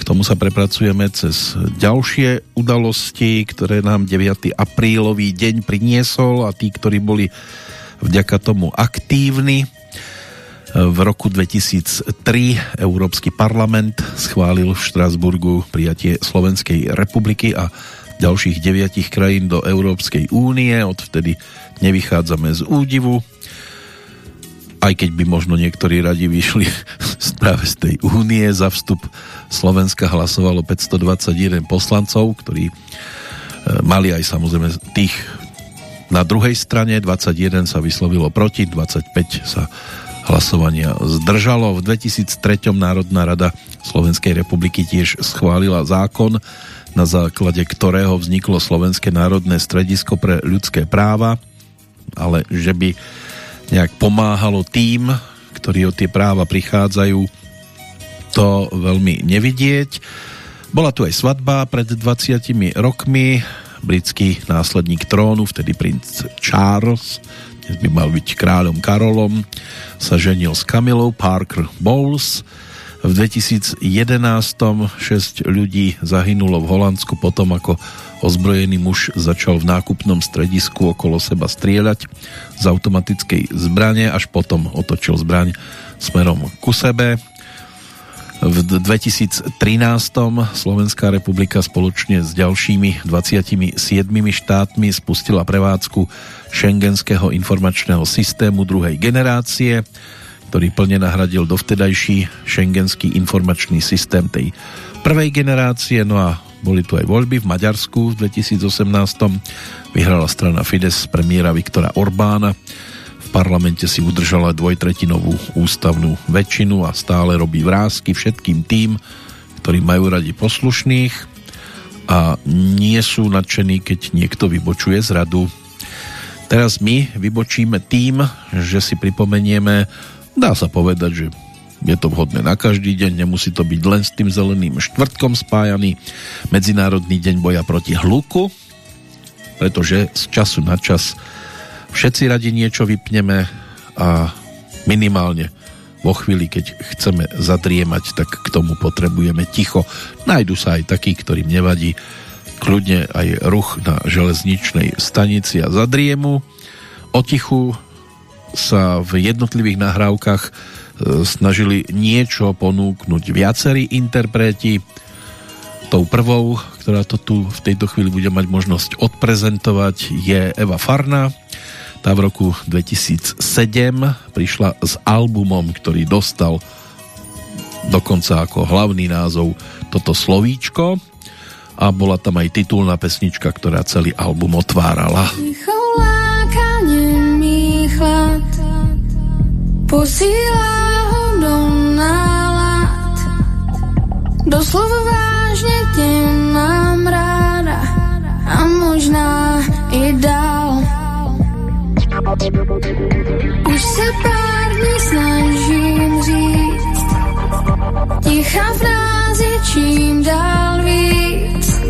K tomu sa prepracujeme cez ďalšie udalosti, ktoré nám 9. aprílový deň priniesol a tí, ktorí boli vďaka tomu aktívni. V roku 2003 Európsky parlament schválil v Štrasburgu prijatie Slovenskej republiky a ďalších deviatich krajín do Európskej únie. Odvtedy nevychádzame z údivu, aj keď by možno niektorí radi vyšli práve z tej únie. Za vstup Slovenska hlasovalo 521 poslancov, ktorí e, mali aj samozrejme tých na druhej strane, 21 sa vyslovilo proti, 25 sa hlasovania zdržalo. V 2003 Národná rada Slovenskej republiky tiež schválila zákon, na základe ktorého vzniklo Slovenské národné stredisko pre ľudské práva, ale že by nejak pomáhalo tým, ktorí o tie práva prichádzajú, to veľmi nevidieť. Bola tu aj svadba pred 20 rokmi, britský následník trónu, vtedy princ Charles, dnes by mal byť kráľom Karolom, sa ženil s Camillou Parker Bowles. V 2011 6 ľudí zahynulo v Holandsku potom, ako ozbrojený muž začal v nákupnom stredisku okolo seba strieľať z automatickej zbrane, až potom otočil zbraň smerom ku sebe. V 2013 Slovenská republika spoločne s ďalšími 27 štátmi spustila prevádzku šengenského informačného systému druhej generácie, ktorý plne nahradil dovtedajší šengenský informačný systém tej prvej generácie. No a boli tu aj voľby v Maďarsku v 2018. Vyhrala strana Fides premiéra Viktora Orbána v parlamente si udržala dvojtretinovú ústavnú väčšinu a stále robí vrázky všetkým tým, ktorí majú radi poslušných a nie sú nadšení, keď niekto vybočuje z radu. Teraz my vybočíme tým, že si pripomenieme, dá sa povedať, že je to vhodné na každý deň, nemusí to byť len s tým zeleným štvrtkom spájaný Medzinárodný deň boja proti hluku, pretože z času na čas všetci radi niečo vypneme a minimálne vo chvíli, keď chceme zadriemať, tak k tomu potrebujeme ticho. Najdu sa aj takí, ktorým nevadí kľudne aj ruch na železničnej stanici a zadriemu. O tichu sa v jednotlivých nahrávkach e, snažili niečo ponúknuť viacerí interpreti. Tou prvou, ktorá to tu v tejto chvíli bude mať možnosť odprezentovať, je Eva Farna, tá v roku 2007 prišla s albumom, ktorý dostal dokonca ako hlavný názov toto slovíčko a bola tam aj titulná pesnička, ktorá celý album otvárala. Posílá ho do nálad. Doslov vážne tě mám ráda A možná i dál. Už se pár dní snažím říct Tichá frázi čím dál víc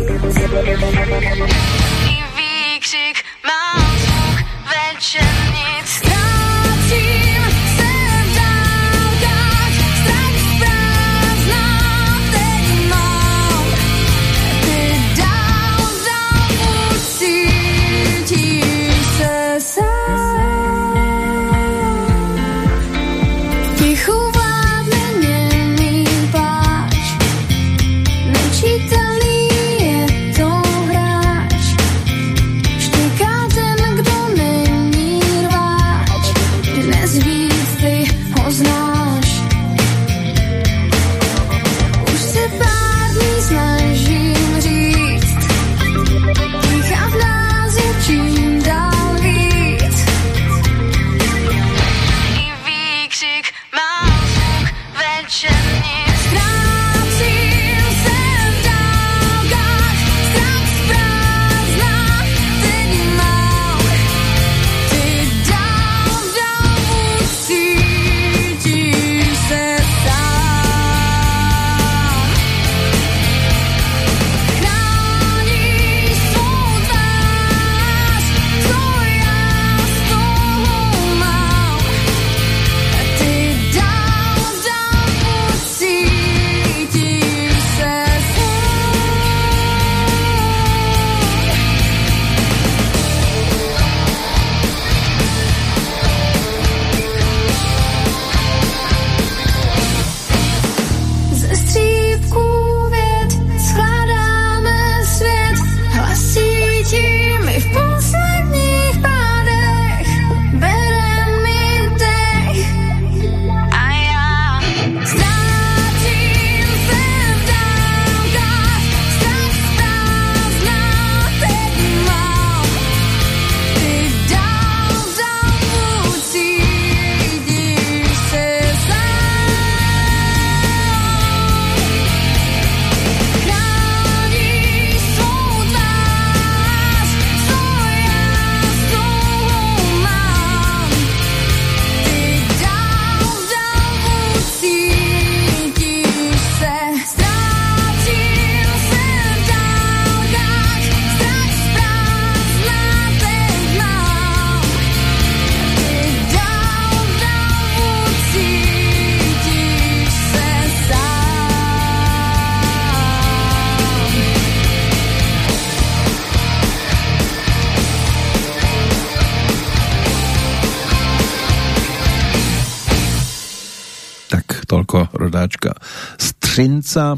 Trinca.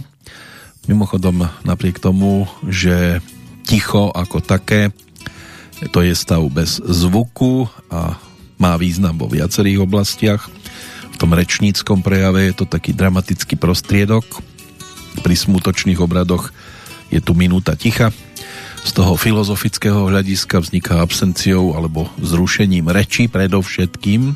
Mimochodom, napriek tomu, že ticho ako také, to je stav bez zvuku a má význam vo viacerých oblastiach. V tom rečníckom prejave je to taký dramatický prostriedok. Pri smutočných obradoch je tu minúta ticha. z toho filozofického hľadiska vzniká absenciou alebo zrušením reči predovšetkým.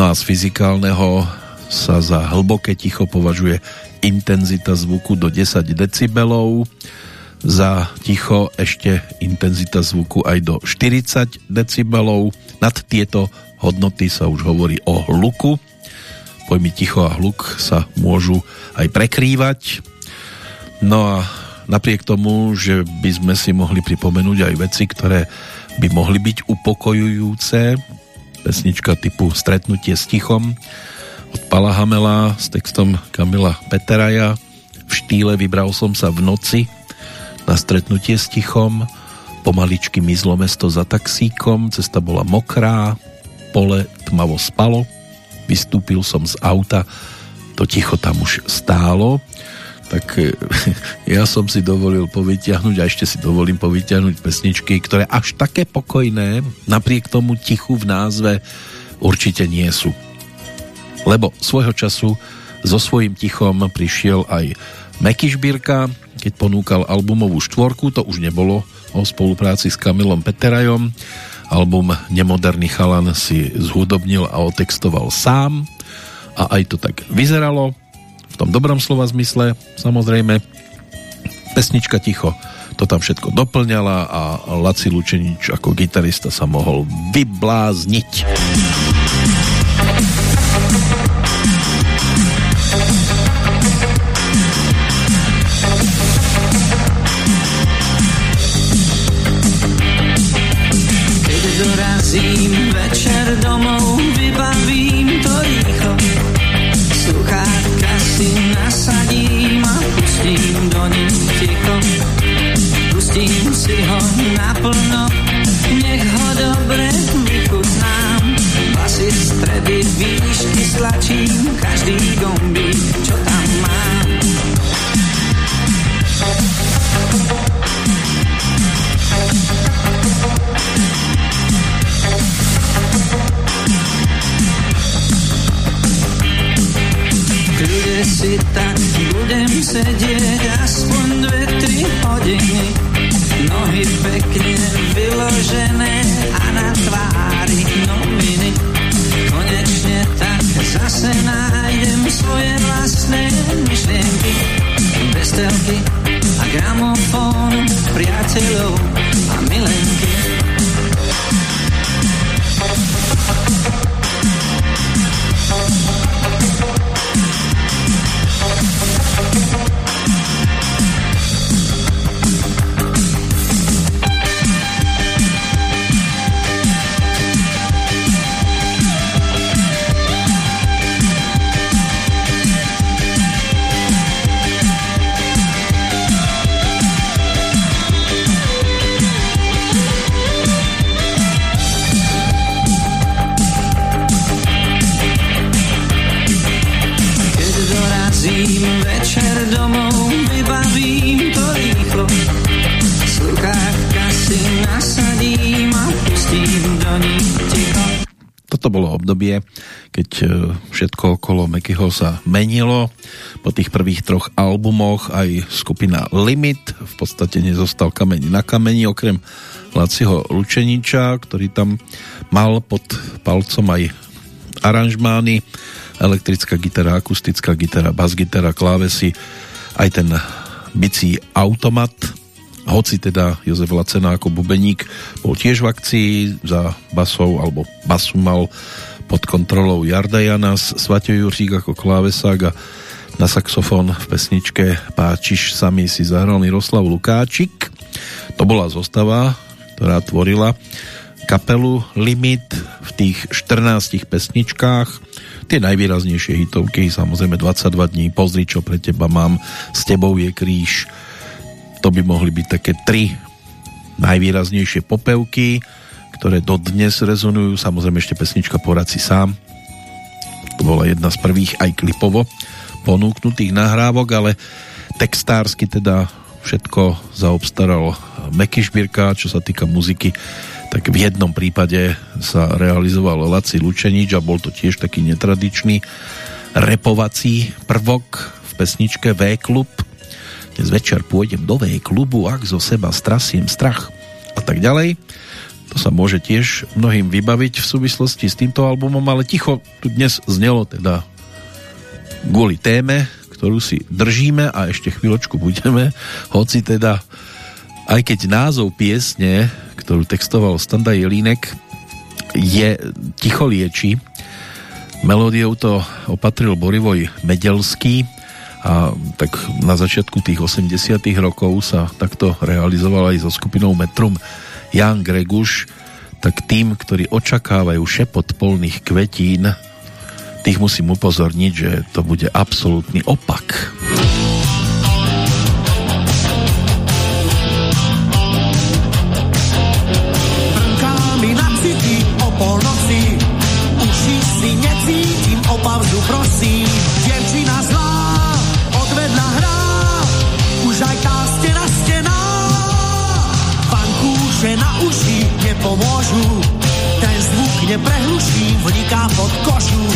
No a z fyzikálneho sa za hlboké ticho považuje intenzita zvuku do 10 decibelov, za ticho ešte intenzita zvuku aj do 40 decibelov. Nad tieto hodnoty sa už hovorí o hluku. Pojmy ticho a hluk sa môžu aj prekrývať. No a napriek tomu, že by sme si mohli pripomenúť aj veci, ktoré by mohli byť upokojujúce, pesnička typu Stretnutie s tichom od s textom Kamila Peteraja v štýle Vybral som sa v noci na stretnutie s tichom pomaličky mizlo mesto za taxíkom cesta bola mokrá pole tmavo spalo vystúpil som z auta to ticho tam už stálo tak e, ja som si dovolil povyťahnuť a ešte si dovolím povyťahnuť pesničky, ktoré až také pokojné napriek tomu tichu v názve určite nie sú. Lebo svojho času so svojím tichom prišiel aj Meky Šbírka, keď ponúkal albumovú štvorku, to už nebolo o spolupráci s Kamilom Peterajom. Album Nemoderný chalan si zhudobnil a otextoval sám a aj to tak vyzeralo v tom dobrom slova zmysle, samozrejme. Pesnička Ticho to tam všetko doplňala a Laci Lučenič ako gitarista sa mohol vyblázniť. Budem sedieť aspoň dve, tri hodiny. Nohy pekne vyložené a na tvári noviny. Konečne tak zase nájdem svoje vlastné myšlienky. Bez telky a gramofónu, priateľov a milenky. Obdobie, keď e, všetko okolo Mekyho sa menilo. Po tých prvých troch albumoch aj skupina Limit v podstate nezostal kameň na kameni, okrem Laciho Lučeniča, ktorý tam mal pod palcom aj aranžmány, elektrická gitara, akustická gitara, basgitara, klávesy, aj ten bicí automat, hoci teda Jozef Lacena ako bubeník bol tiež v akcii za basou alebo basu mal pod kontrolou Jarda Janas, Svate Juřík ako klávesák a na saxofón v pesničke Páčiš sami si zahral Miroslav Lukáčik. To bola zostava, ktorá tvorila kapelu Limit v tých 14 pesničkách. Tie najvýraznejšie hitovky, samozrejme 22 dní, pozri čo pre teba mám, s tebou je kríž. To by mohli byť také tri najvýraznejšie popevky ktoré dodnes rezonujú. Samozrejme ešte pesnička Porad si sám. To bola jedna z prvých aj klipovo ponúknutých nahrávok, ale textársky teda všetko zaobstaral Meky Šbírka, čo sa týka muziky, tak v jednom prípade sa realizoval Laci Lučenič a bol to tiež taký netradičný repovací prvok v pesničke V-klub. Dnes večer pôjdem do vej klubu, ak zo seba strasím strach a tak ďalej. To sa môže tiež mnohým vybaviť v súvislosti s týmto albumom, ale ticho tu dnes znelo teda kvôli téme, ktorú si držíme a ešte chvíľočku budeme, hoci teda aj keď názov piesne, ktorú textoval Standa Jelínek, je Ticho lieči, melódiou to opatril Borivoj Medelský a tak na začiatku tých 80 rokov sa takto realizoval aj so skupinou Metrum Jan Greguš, tak tým, ktorí očakávajú šepot polných kvetín, tých musím upozorniť, že to bude absolútny opak. Neprehluší, vniká pod košu,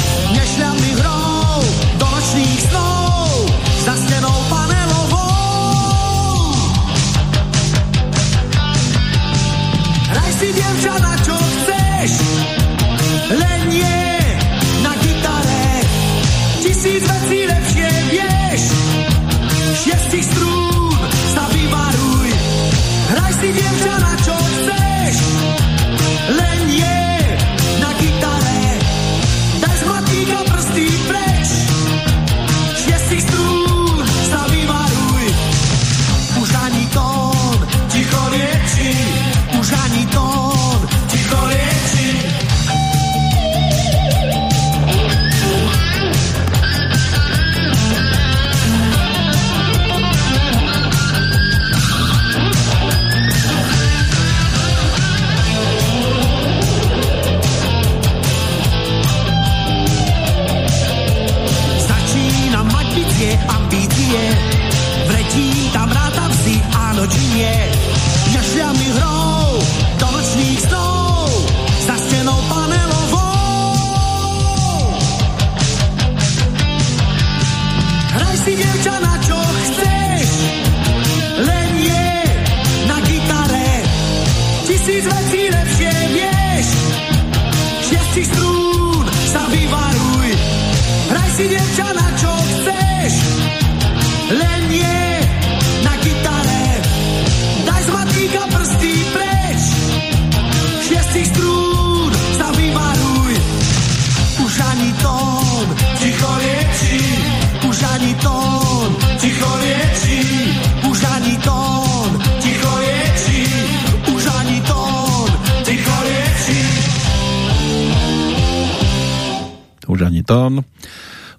tón,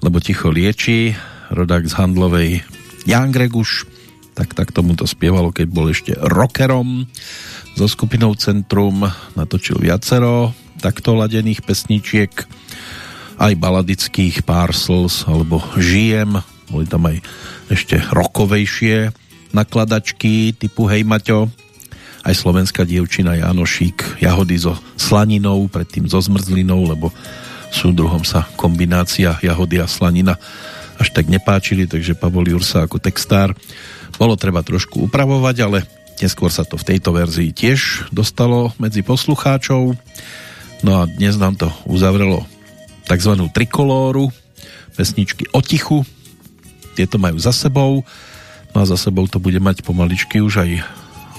lebo ticho lieči, rodák z Handlovej Jan Greguš, tak, tak tomu to spievalo, keď bol ešte rockerom. So skupinou Centrum, natočil viacero takto ladených pesničiek, aj baladických Parcels alebo Žijem, boli tam aj ešte rokovejšie nakladačky typu Hej Maťo, aj slovenská dievčina Janošík, Jahody so slaninou, predtým so zmrzlinou, lebo súdruhom sa kombinácia jahody a slanina až tak nepáčili, takže Pavol Jursa ako textár bolo treba trošku upravovať, ale neskôr sa to v tejto verzii tiež dostalo medzi poslucháčov. No a dnes nám to uzavrelo tzv. trikolóru, pesničky o tichu, tieto majú za sebou, no a za sebou to bude mať pomaličky už aj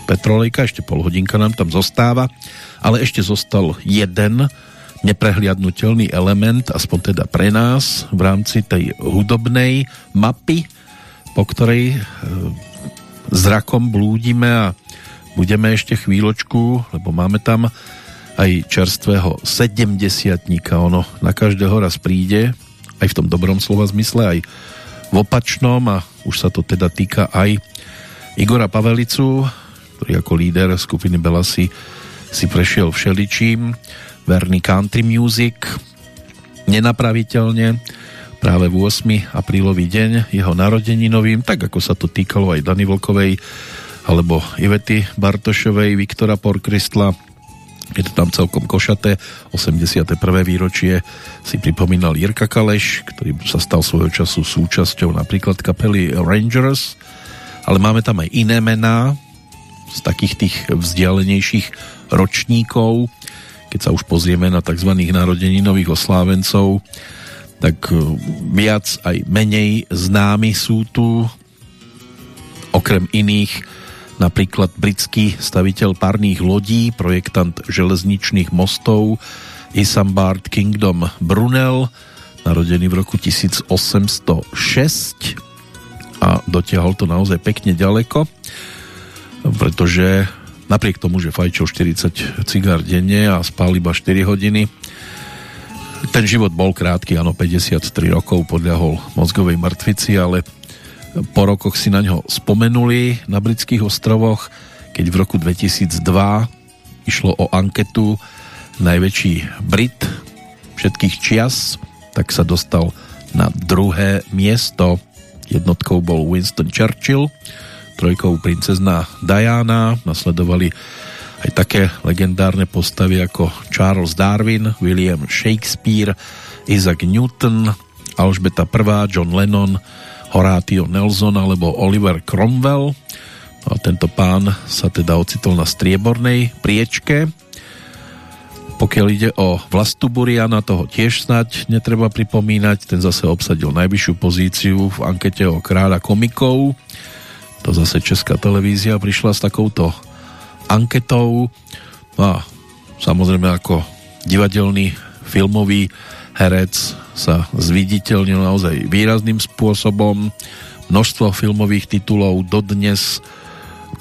Petrolejka, ešte pol hodinka nám tam zostáva, ale ešte zostal jeden neprehliadnutelný element, aspoň teda pre nás, v rámci tej hudobnej mapy, po ktorej e, zrakom blúdime a budeme ešte chvíľočku, lebo máme tam aj čerstvého sedemdesiatníka, ono na každého raz príde, aj v tom dobrom slova zmysle, aj v opačnom a už sa to teda týka aj Igora Pavelicu, ktorý ako líder skupiny Belasi si prešiel všeličím verný country music. Nenapraviteľne práve v 8. aprílový deň jeho narodeninovým, tak ako sa to týkalo aj Dany Vlkovej alebo Ivety Bartošovej, Viktora Porkristla. Je to tam celkom košaté. 81. výročie si pripomínal Jirka Kaleš, ktorý sa stal svojho času súčasťou napríklad kapely Rangers ale máme tam aj iné mená z takých tých vzdialenejších ročníkov, keď sa už pozrieme na tzv. narodeninových oslávencov, tak e, viac aj menej známi sú tu okrem iných napríklad britský staviteľ párnych lodí, projektant železničných mostov Isambard Kingdom Brunel, narodený v roku 1806 a dotiahol to naozaj pekne ďaleko, pretože napriek tomu, že fajčil 40 cigár denne a spal iba 4 hodiny, ten život bol krátky, áno, 53 rokov podľahol mozgovej mŕtvici, ale po rokoch si na ňo spomenuli na britských ostrovoch, keď v roku 2002 išlo o anketu najväčší Brit všetkých čias, tak sa dostal na druhé miesto. Jednotkou bol Winston Churchill, trojkou princezna Diana, nasledovali aj také legendárne postavy ako Charles Darwin, William Shakespeare, Isaac Newton, Alžbeta I, John Lennon, Horatio Nelson alebo Oliver Cromwell. No a tento pán sa teda ocitol na striebornej priečke. Pokiaľ ide o Vlastu Buriana, toho tiež snať netreba pripomínať, ten zase obsadil najvyššiu pozíciu v ankete o kráľa komikov. To zase Česká televízia prišla s takouto anketou. No a samozrejme ako divadelný filmový herec sa zviditeľnil naozaj výrazným spôsobom. Množstvo filmových titulov dodnes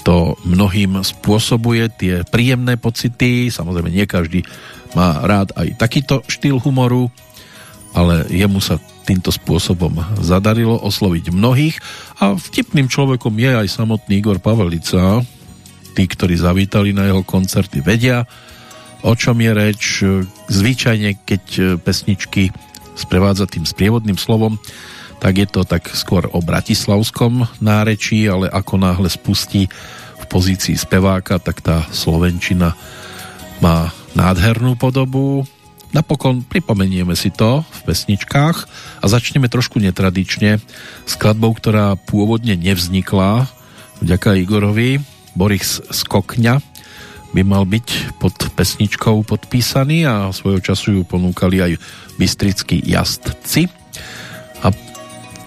to mnohým spôsobuje tie príjemné pocity. Samozrejme nie každý má rád aj takýto štýl humoru, ale jemu sa týmto spôsobom zadarilo osloviť mnohých a vtipným človekom je aj samotný Igor Pavelica, tí, ktorí zavítali na jeho koncerty, vedia, o čom je reč. Zvyčajne, keď pesničky sprevádza tým sprievodným slovom, tak je to tak skôr o bratislavskom nárečí, ale ako náhle spustí v pozícii speváka, tak tá slovenčina má nádhernú podobu. Napokon pripomenieme si to v pesničkách a začneme trošku netradične skladbou, ktorá pôvodne nevznikla vďaka Igorovi, Boris Skokňa by mal byť pod pesničkou podpísaný a svojho času ju ponúkali aj bystrickí jazdci. A v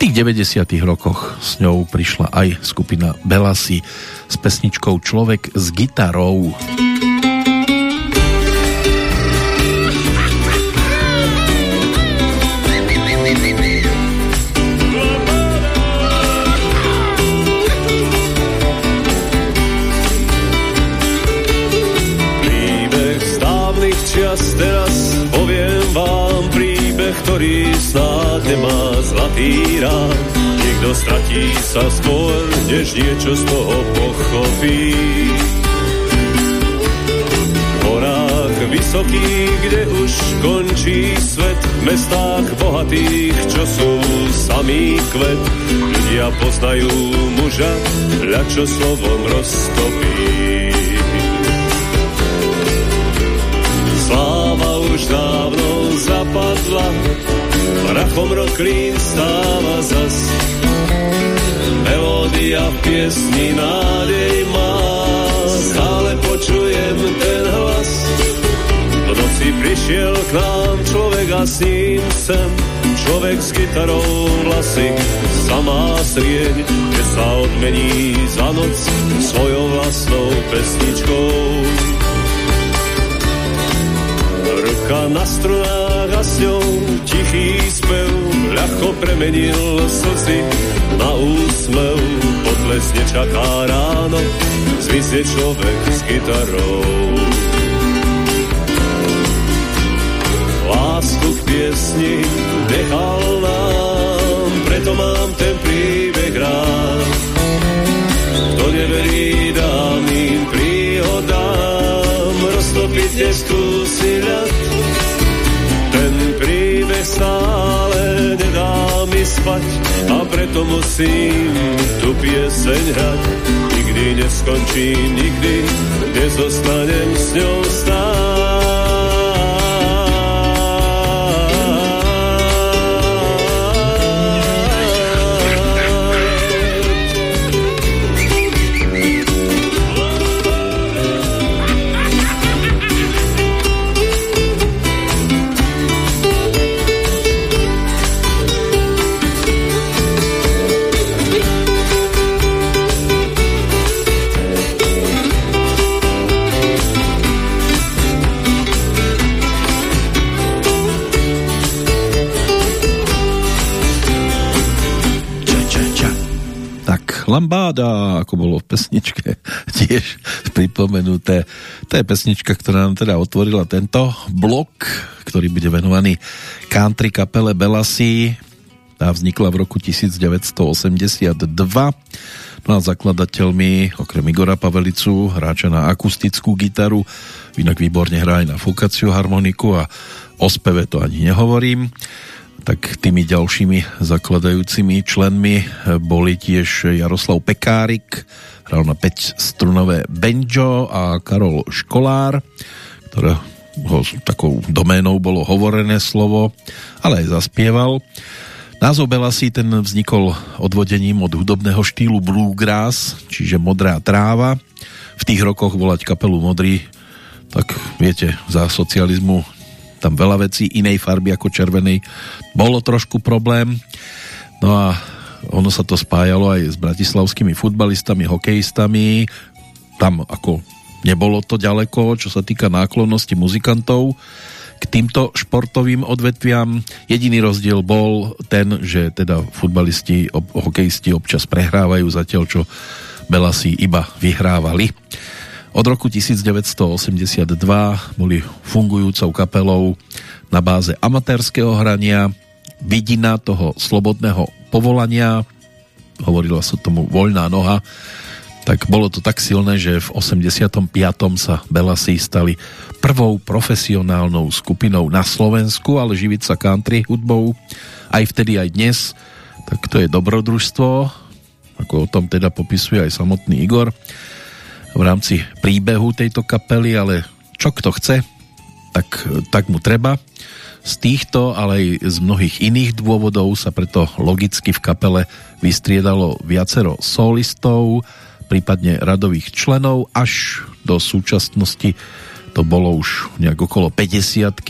tých 90 rokoch s ňou prišla aj skupina Belasy s pesničkou Človek s gitarou. Ktorý snáď nemá zlatý rád. Niekto stratí sa skôr, než niečo z toho pochopí. V horách vysokých, kde už končí svet, v mestách bohatých, čo sú samý kvet, ľudia poznajú muža, ľa čo slovom roztopí. Už dávno zapadla, prachom roklín stáva zas. Melódia v piesni nádej má, stále počujem ten hlas. V noci prišiel k nám človek a s ním sem, človek s gitarou vlasy, samá srieň, že sa odmení za noc svojou vlastnou pesničkou Ruka na strunách a s ňou tichý spev ľahko premenil slzy na úsmev. Potles nečaká ráno, zmizne človek s gitarou. Lásku k piesni nechal nám, preto mám ten príbeh roztopiť neskúsi ľad stále nedá mi spať a preto musím tu pieseň hrať. Nikdy neskončím, nikdy nezostanem s ňou stáť. Lambáda, ako bolo v pesničke tiež pripomenuté. To je pesnička, ktorá nám teda otvorila tento blok, ktorý bude venovaný country kapele Belasi. Tá vznikla v roku 1982. No a zakladateľmi, okrem Igora Pavelicu, hráča na akustickú gitaru, inak výborne hrá aj na fukaciu harmoniku a o speve to ani nehovorím tak tými ďalšími zakladajúcimi členmi boli tiež Jaroslav Pekárik, hral na 5 strunové banjo a Karol Školár, ktorého takou doménou bolo hovorené slovo, ale aj zaspieval. Názov Belasi ten vznikol odvodením od hudobného štýlu bluegrass, čiže modrá tráva. V tých rokoch volať kapelu Modrý, tak viete, za socializmu tam veľa vecí inej farby ako červenej bolo trošku problém. No a ono sa to spájalo aj s bratislavskými futbalistami, hokejistami. Tam ako nebolo to ďaleko, čo sa týka náklonnosti muzikantov k týmto športovým odvetviam. Jediný rozdiel bol ten, že teda futbalisti, hokejisti občas prehrávajú, zatiaľ čo Belasi iba vyhrávali. Od roku 1982 boli fungujúcou kapelou na báze amatérskeho hrania, vidina toho slobodného povolania, hovorila sa tomu voľná noha, tak bolo to tak silné, že v 85. sa Belasi stali prvou profesionálnou skupinou na Slovensku, ale živiť sa country hudbou aj vtedy, aj dnes, tak to je dobrodružstvo, ako o tom teda popisuje aj samotný Igor v rámci príbehu tejto kapely, ale čo kto chce, tak, tak mu treba. Z týchto, ale aj z mnohých iných dôvodov sa preto logicky v kapele vystriedalo viacero solistov, prípadne radových členov, až do súčasnosti to bolo už nejak okolo 50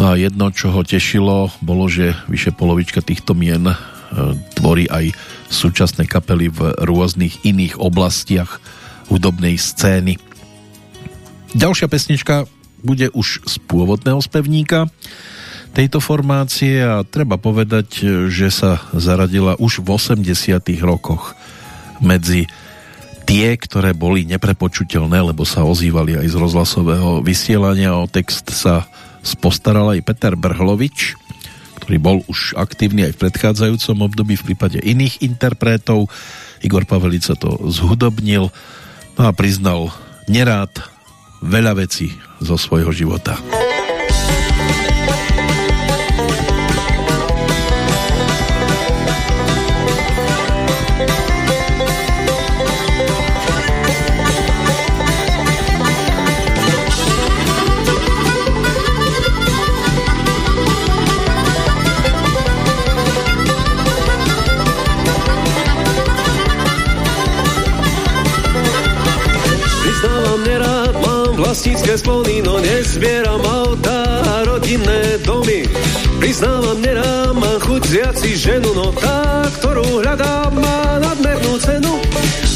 No a jedno, čo ho tešilo, bolo, že vyše polovička týchto mien e, tvorí aj súčasné kapely v rôznych iných oblastiach hudobnej scény. Ďalšia pesnička bude už z pôvodného spevníka tejto formácie a treba povedať, že sa zaradila už v 80 rokoch medzi tie, ktoré boli neprepočuteľné, lebo sa ozývali aj z rozhlasového vysielania. O text sa postaral aj Peter Brhlovič, ktorý bol už aktívny aj v predchádzajúcom období v prípade iných interpretov. Igor Pavelica to zhudobnil no a priznal nerád veľa vecí zo svojho života. Nezbieram auta a rodinné domy. Priznávam, nerám, mám chuť si ženu, no tá, ktorú hľadám, má nadmernú cenu.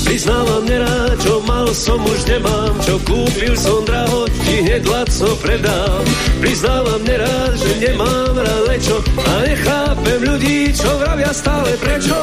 Priznávam, nerád, čo mal som, už nemám, čo kúpil som draho, ti hneď lacno predám. Priznávam, nerád, že nemám rád lečo a nechápem ľudí, čo vravia stále prečo.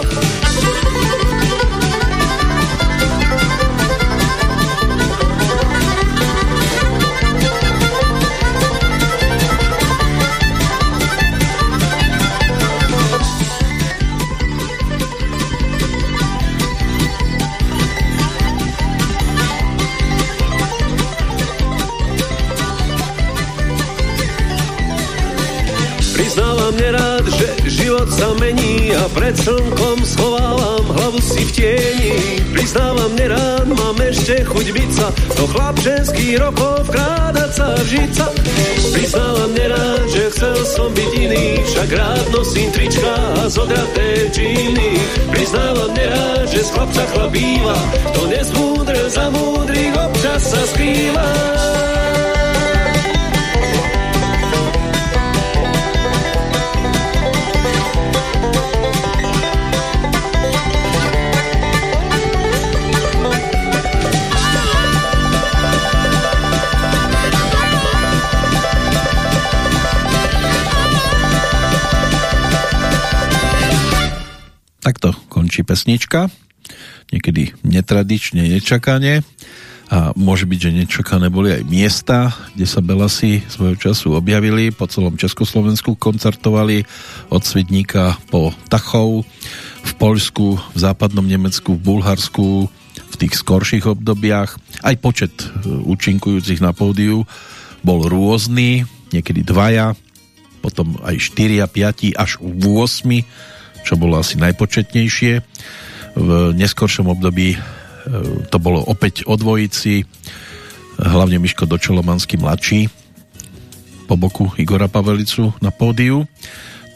Život sa mení a pred slnkom schovávam hlavu si v tieni. Priznávam, nerád mám ešte chuť byť sa, do chlapčenských rokov vkrádať sa vžiť sa. Priznávam, nerád, že chcel som byť iný, však rád nosím trička a zodraté džíny. Priznávam, nerád, že z chlapca chlap to nezmúdr za múdrych občas sa skrýva. Končí pesnička. Niekedy netradične, nečakane. A môže byť, že nečakané boli aj miesta, kde sa Belasi svojho času objavili. Po celom Československu koncertovali od Svidníka po Tachov, v Poľsku, v západnom Nemecku, v Bulharsku, v tých skorších obdobiach. Aj počet e, účinkujúcich na pódiu bol rôzny, niekedy dvaja, potom aj 4, 5 až 8, čo bolo asi najpočetnejšie. V neskoršom období e, to bolo opäť o dvojici, hlavne Miško Dočolomanský mladší po boku Igora Pavelicu na pódiu.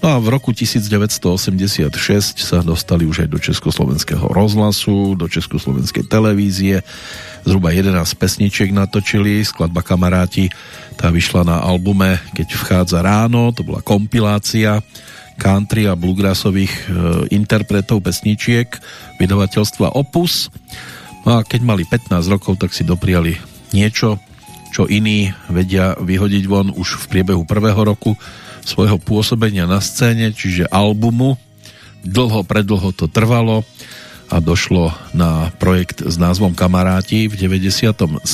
No a v roku 1986 sa dostali už aj do Československého rozhlasu, do Československej televízie. Zhruba 11 pesničiek natočili, skladba Kamaráti, tá vyšla na albume Keď vchádza ráno, to bola kompilácia country a bluegrassových e, interpretov pesničiek vydavateľstva Opus. No a keď mali 15 rokov, tak si dopriali niečo, čo iní vedia vyhodiť von už v priebehu prvého roku svojho pôsobenia na scéne, čiže albumu. Dlho, predlho to trvalo a došlo na projekt s názvom Kamaráti v 97.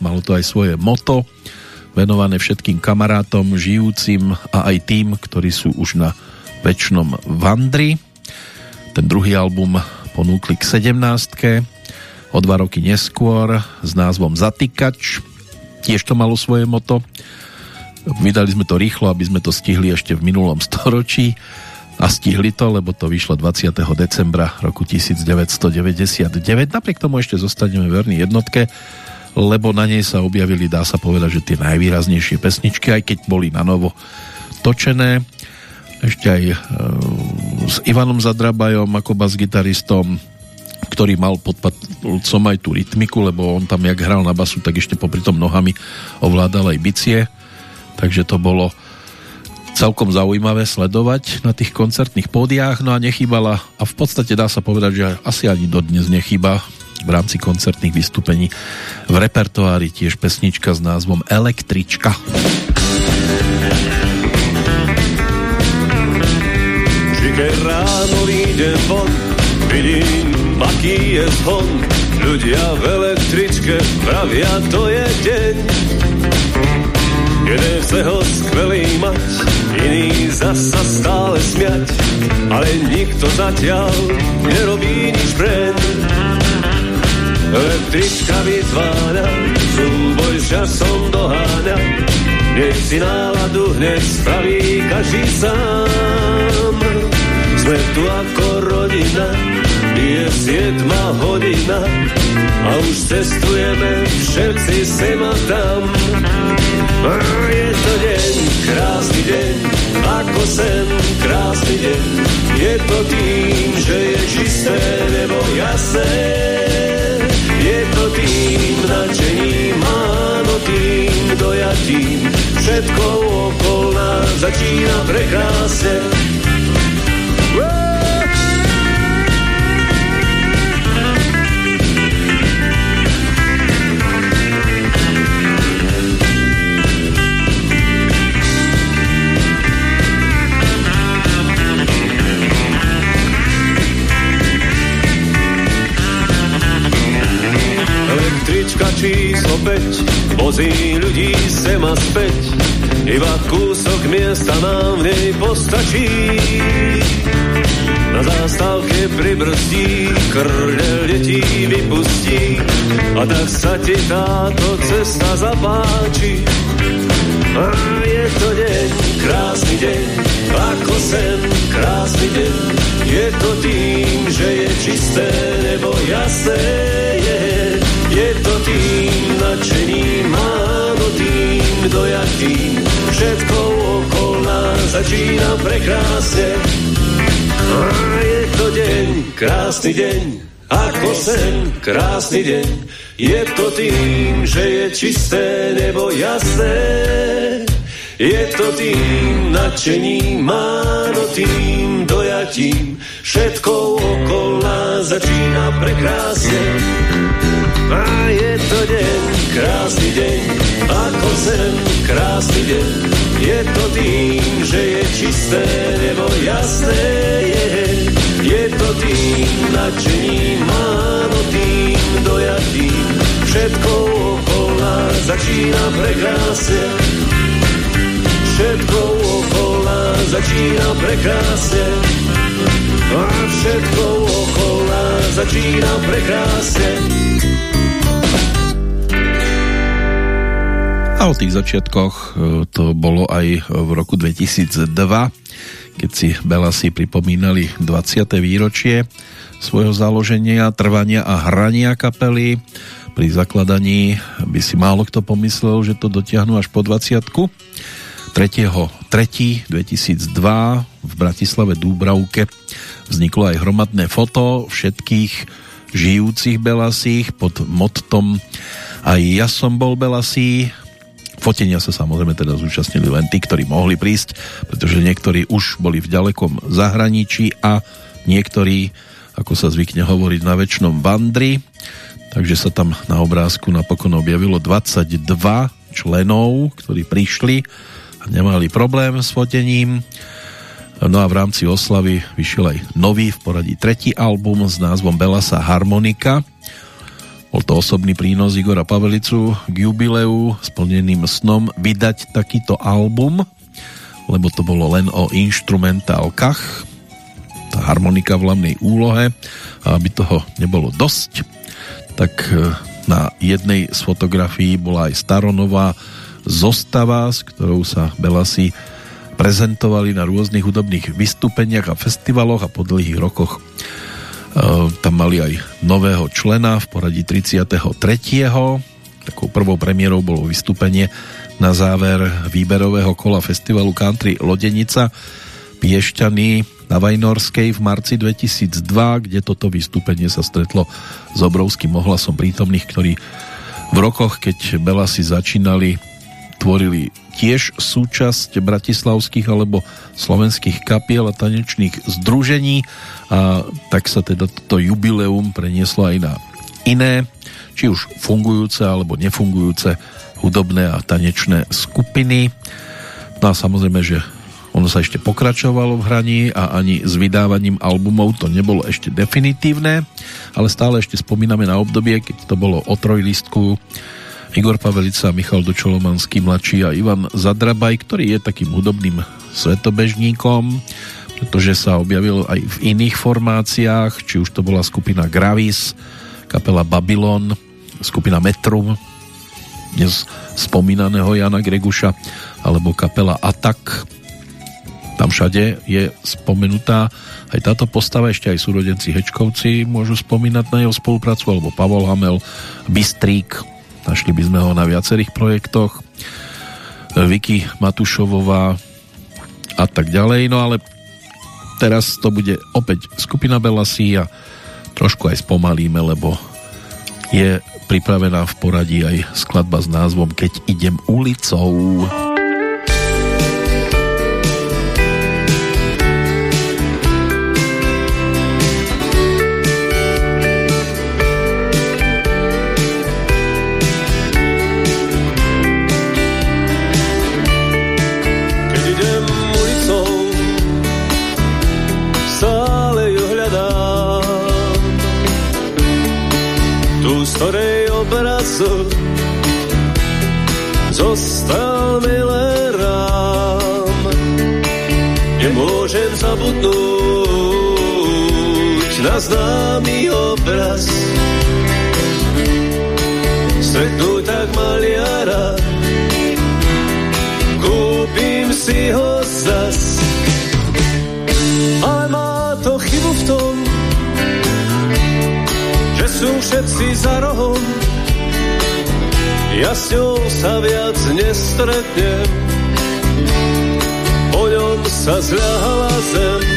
Malo to aj svoje moto, venované všetkým kamarátom, žijúcim a aj tým, ktorí sú už na väčšnom vandri. Ten druhý album ponúkli k 17. O dva roky neskôr s názvom Zatýkač. Tiež to malo svoje moto Vydali sme to rýchlo, aby sme to stihli ešte v minulom storočí a stihli to, lebo to vyšlo 20. decembra roku 1999. Napriek tomu ešte zostaneme verní jednotke, lebo na nej sa objavili, dá sa povedať, že tie najvýraznejšie pesničky, aj keď boli na novo točené. Ešte aj e, s Ivanom Zadrabajom ako bas-gitaristom, ktorý mal pod palcom aj tú rytmiku, lebo on tam, jak hral na basu, tak ešte popri tom nohami ovládal aj bicie takže to bolo celkom zaujímavé sledovať na tých koncertných pódiách, no a nechýbala a v podstate dá sa povedať, že asi ani dodnes nechýba v rámci koncertných vystúpení v repertoári tiež pesnička s názvom Električka. Či keď ráno vyjdem von, vidím, aký je zhon, ľudia v električke pravia, to je deň Jeden chce ho skvelý mať, iný zasa stále smiať, ale nikto zatiaľ nerobí nič preň. Električka vytváňa, súboj s časom doháňa, nech si náladu hneď spraví každý sám. Sme tu ako rodina, je siedma hodina a už cestujeme všetci sem a tam. Je to deň, krásny deň, ako sen, krásny deň. Je to tým, že je čisté nebo jasné. Dojatím. Všetko okolo nás začína prekrásne. Číslo 5 vozí ľudí sem a späť. Iba kúsok miesta nám v nej postačí. Na zástavke pribrzdí, krne detí vypustí a tak sa ti táto cesta zapáči. A je to deň, krásny deň, ako sen, krásny deň. Je to tým, že je čisté nebo jasné je to tým nadšením, áno tým dojatým, všetko okolo začína prekrásne. A je to deň, krásny deň, ako sen, krásny deň. Je to tým, že je čisté nebo jasné. Je to tým nadšením, áno tým dojatím, všetko okolo začína prekrásne. A je to deň, krásny deň, ako sen, krásny deň. Je to tým, že je čisté nebo jasné je. Je to tým nadšením, áno tým dojatým. Všetko okolo začína prekrásne, všetko okolo začína prekrásne. A všetko okolo začína prekrásne. A o tých začiatkoch e, to bolo aj v roku 2002, keď si Belasi pripomínali 20. výročie svojho založenia, trvania a hrania kapely. Pri zakladaní by si málo kto pomyslel, že to dotiahnu až po 20. 3.3.2002 v Bratislave Dúbravke vzniklo aj hromadné foto všetkých žijúcich Belasích pod mottom aj ja som bol Belasí Fotenia sa samozrejme teda zúčastnili len tí, ktorí mohli prísť, pretože niektorí už boli v ďalekom zahraničí a niektorí, ako sa zvykne hovoriť, na väčšnom vandri. Takže sa tam na obrázku napokon objavilo 22 členov, ktorí prišli a nemali problém s fotením. No a v rámci oslavy vyšiel aj nový v poradí tretí album s názvom Belasa Harmonika, bol to osobný prínos Igora Pavelicu k jubileu splneným snom vydať takýto album, lebo to bolo len o instrumentálkach, tá harmonika v hlavnej úlohe a aby toho nebolo dosť, tak e, na jednej z fotografií bola aj staronová zostava, s ktorou sa Belasi prezentovali na rôznych hudobných vystúpeniach a festivaloch a po dlhých rokoch Ehm, tam mali aj nového člena v poradí 33. Takou prvou premiérou bolo vystúpenie na záver výberového kola festivalu Country Lodenica Piešťany na Vajnorskej v marci 2002, kde toto vystúpenie sa stretlo s obrovským ohlasom prítomných, ktorí v rokoch, keď Belasi začínali, tvorili tiež súčasť bratislavských alebo slovenských kapiel a tanečných združení a tak sa teda toto jubileum prenieslo aj na iné, či už fungujúce alebo nefungujúce hudobné a tanečné skupiny. No a samozrejme, že ono sa ešte pokračovalo v hraní a ani s vydávaním albumov to nebolo ešte definitívne, ale stále ešte spomíname na obdobie, keď to bolo o trojlistku Igor Pavelica, Michal Dočolomanský mladší a Ivan Zadrabaj, ktorý je takým hudobným svetobežníkom, pretože sa objavil aj v iných formáciách, či už to bola skupina Gravis, kapela Babylon, skupina Metrum, dnes spomínaného Jana Greguša, alebo kapela Atak. Tam všade je spomenutá aj táto postava, ešte aj súrodenci Hečkovci môžu spomínať na jeho spoluprácu, alebo Pavol Hamel, Bystrík, Našli by sme ho na viacerých projektoch. Vicky Matušovová a tak ďalej. No ale teraz to bude opäť skupina Belasi a trošku aj spomalíme, lebo je pripravená v poradí aj skladba s názvom Keď idem ulicou. Zostal mi len rám. Nemôžem zabudnúť na známy obraz. Stretnúť tak maliara, kúpim si ho zas. Má to chybu v tom, že sú všetci za rohom, ja s ňou sa viac nestretnem, po ňom sa zľahala zem.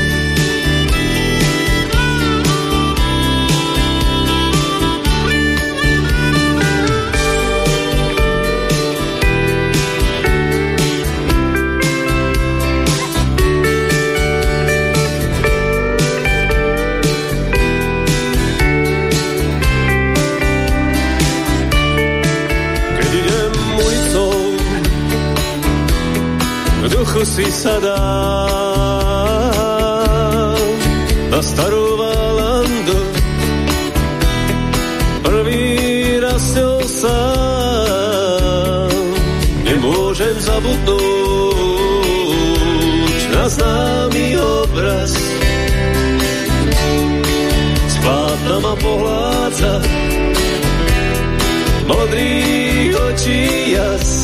si sa dám na starú Valandu. Prvý raz ňou sám nemôžem zabudnúť na známy obraz. Splátna ma pohľádza modrý očí jas.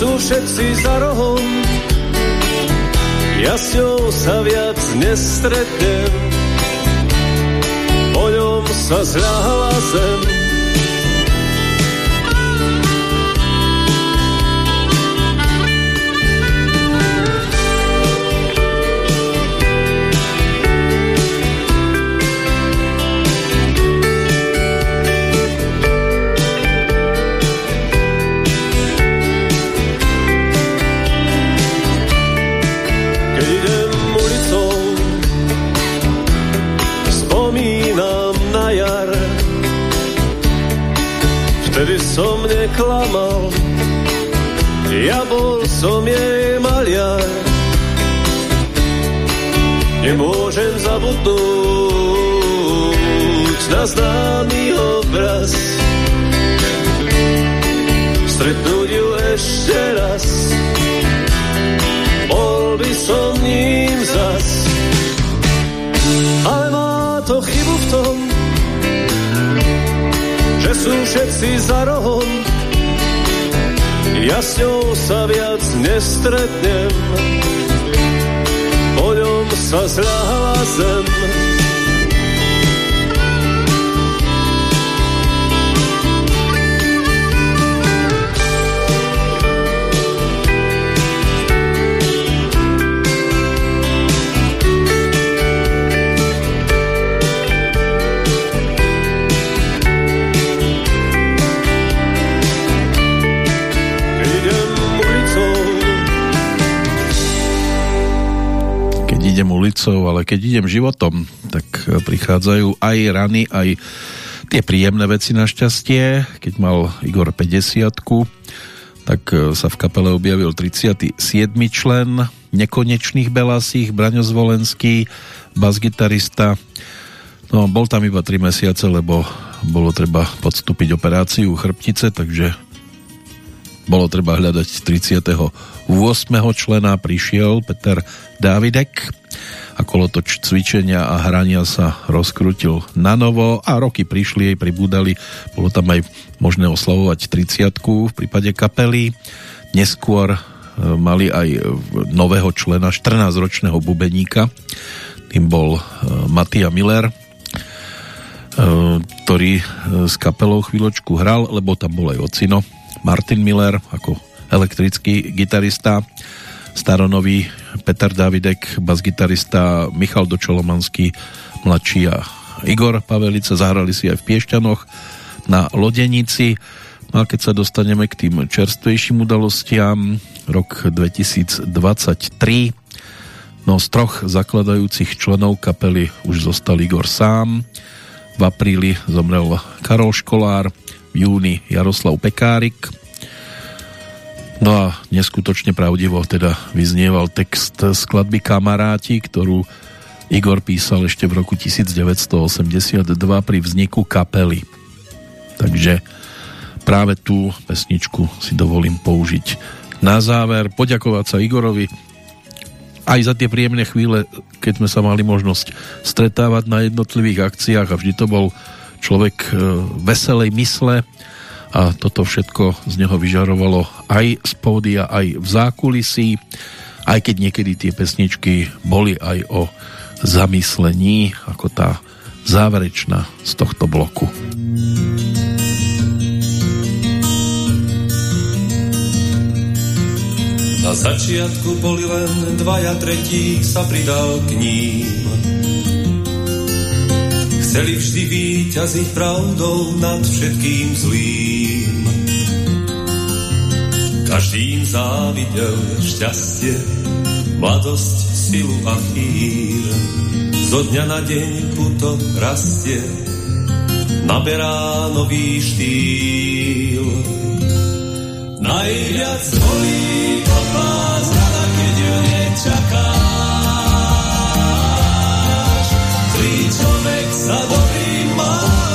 Sú všetci za rohom. Ja s ňou sa viac nestretnem, po ňom sa zľahla zem. Som neklamal, ja bol som jej maliar. Nemôžem zabudnúť na známy obraz, stretnúť ju ešte raz, bol by som ním zas. Ale má to chybu v tom, sú všetci za rohom. Ja s ňou sa viac nestretnem, po ňom sa zľahla zem. Idem ulicou, ale keď idem životom, tak prichádzajú aj rany, aj tie príjemné veci našťastie. Keď mal Igor 50 tak e, sa v kapele objavil 37. člen nekonečných belasích, Braňo Zvolenský, basgitarista. No, bol tam iba 3 mesiace, lebo bolo treba podstúpiť operáciu chrbtice, takže bolo treba hľadať 38. člena, prišiel Peter Dávidek a kolotoč cvičenia a hrania sa rozkrutil na novo a roky prišli, jej pribúdali, bolo tam aj možné oslavovať 30 v prípade kapely. Neskôr e, mali aj nového člena, 14-ročného bubeníka, tým bol e, Matia Miller, e, ktorý s kapelou chvíľočku hral, lebo tam bol aj ocino, Martin Miller ako elektrický gitarista, staronový Peter Davidek, basgitarista Michal Dočolomanský, mladší a Igor Pavelica zahrali si aj v Piešťanoch na Lodenici. No a keď sa dostaneme k tým čerstvejším udalostiam, rok 2023, no z troch zakladajúcich členov kapely už zostal Igor sám. V apríli zomrel Karol Školár, júni Jaroslav Pekárik, No a neskutočne pravdivo teda vyznieval text skladby Kamaráti, ktorú Igor písal ešte v roku 1982 pri vzniku kapely. Takže práve tú pesničku si dovolím použiť na záver, poďakovať sa Igorovi aj za tie príjemné chvíle, keď sme sa mali možnosť stretávať na jednotlivých akciách a vždy to bol človek e, veselej mysle, a toto všetko z neho vyžarovalo aj z pódia, aj v zákulisí, aj keď niekedy tie pesničky boli aj o zamyslení, ako tá záverečná z tohto bloku. Na začiatku boli len dvaja, tretí sa pridal k ním. Chceli vždy výťaziť pravdou nad všetkým zlým. Každý im závidel šťastie, mladosť, silu a chýr. Zo dňa na deň puto rastie, naberá nový štýl. Najviac bolí od vás rada, keď ju nečaká. čovek sa dobrima.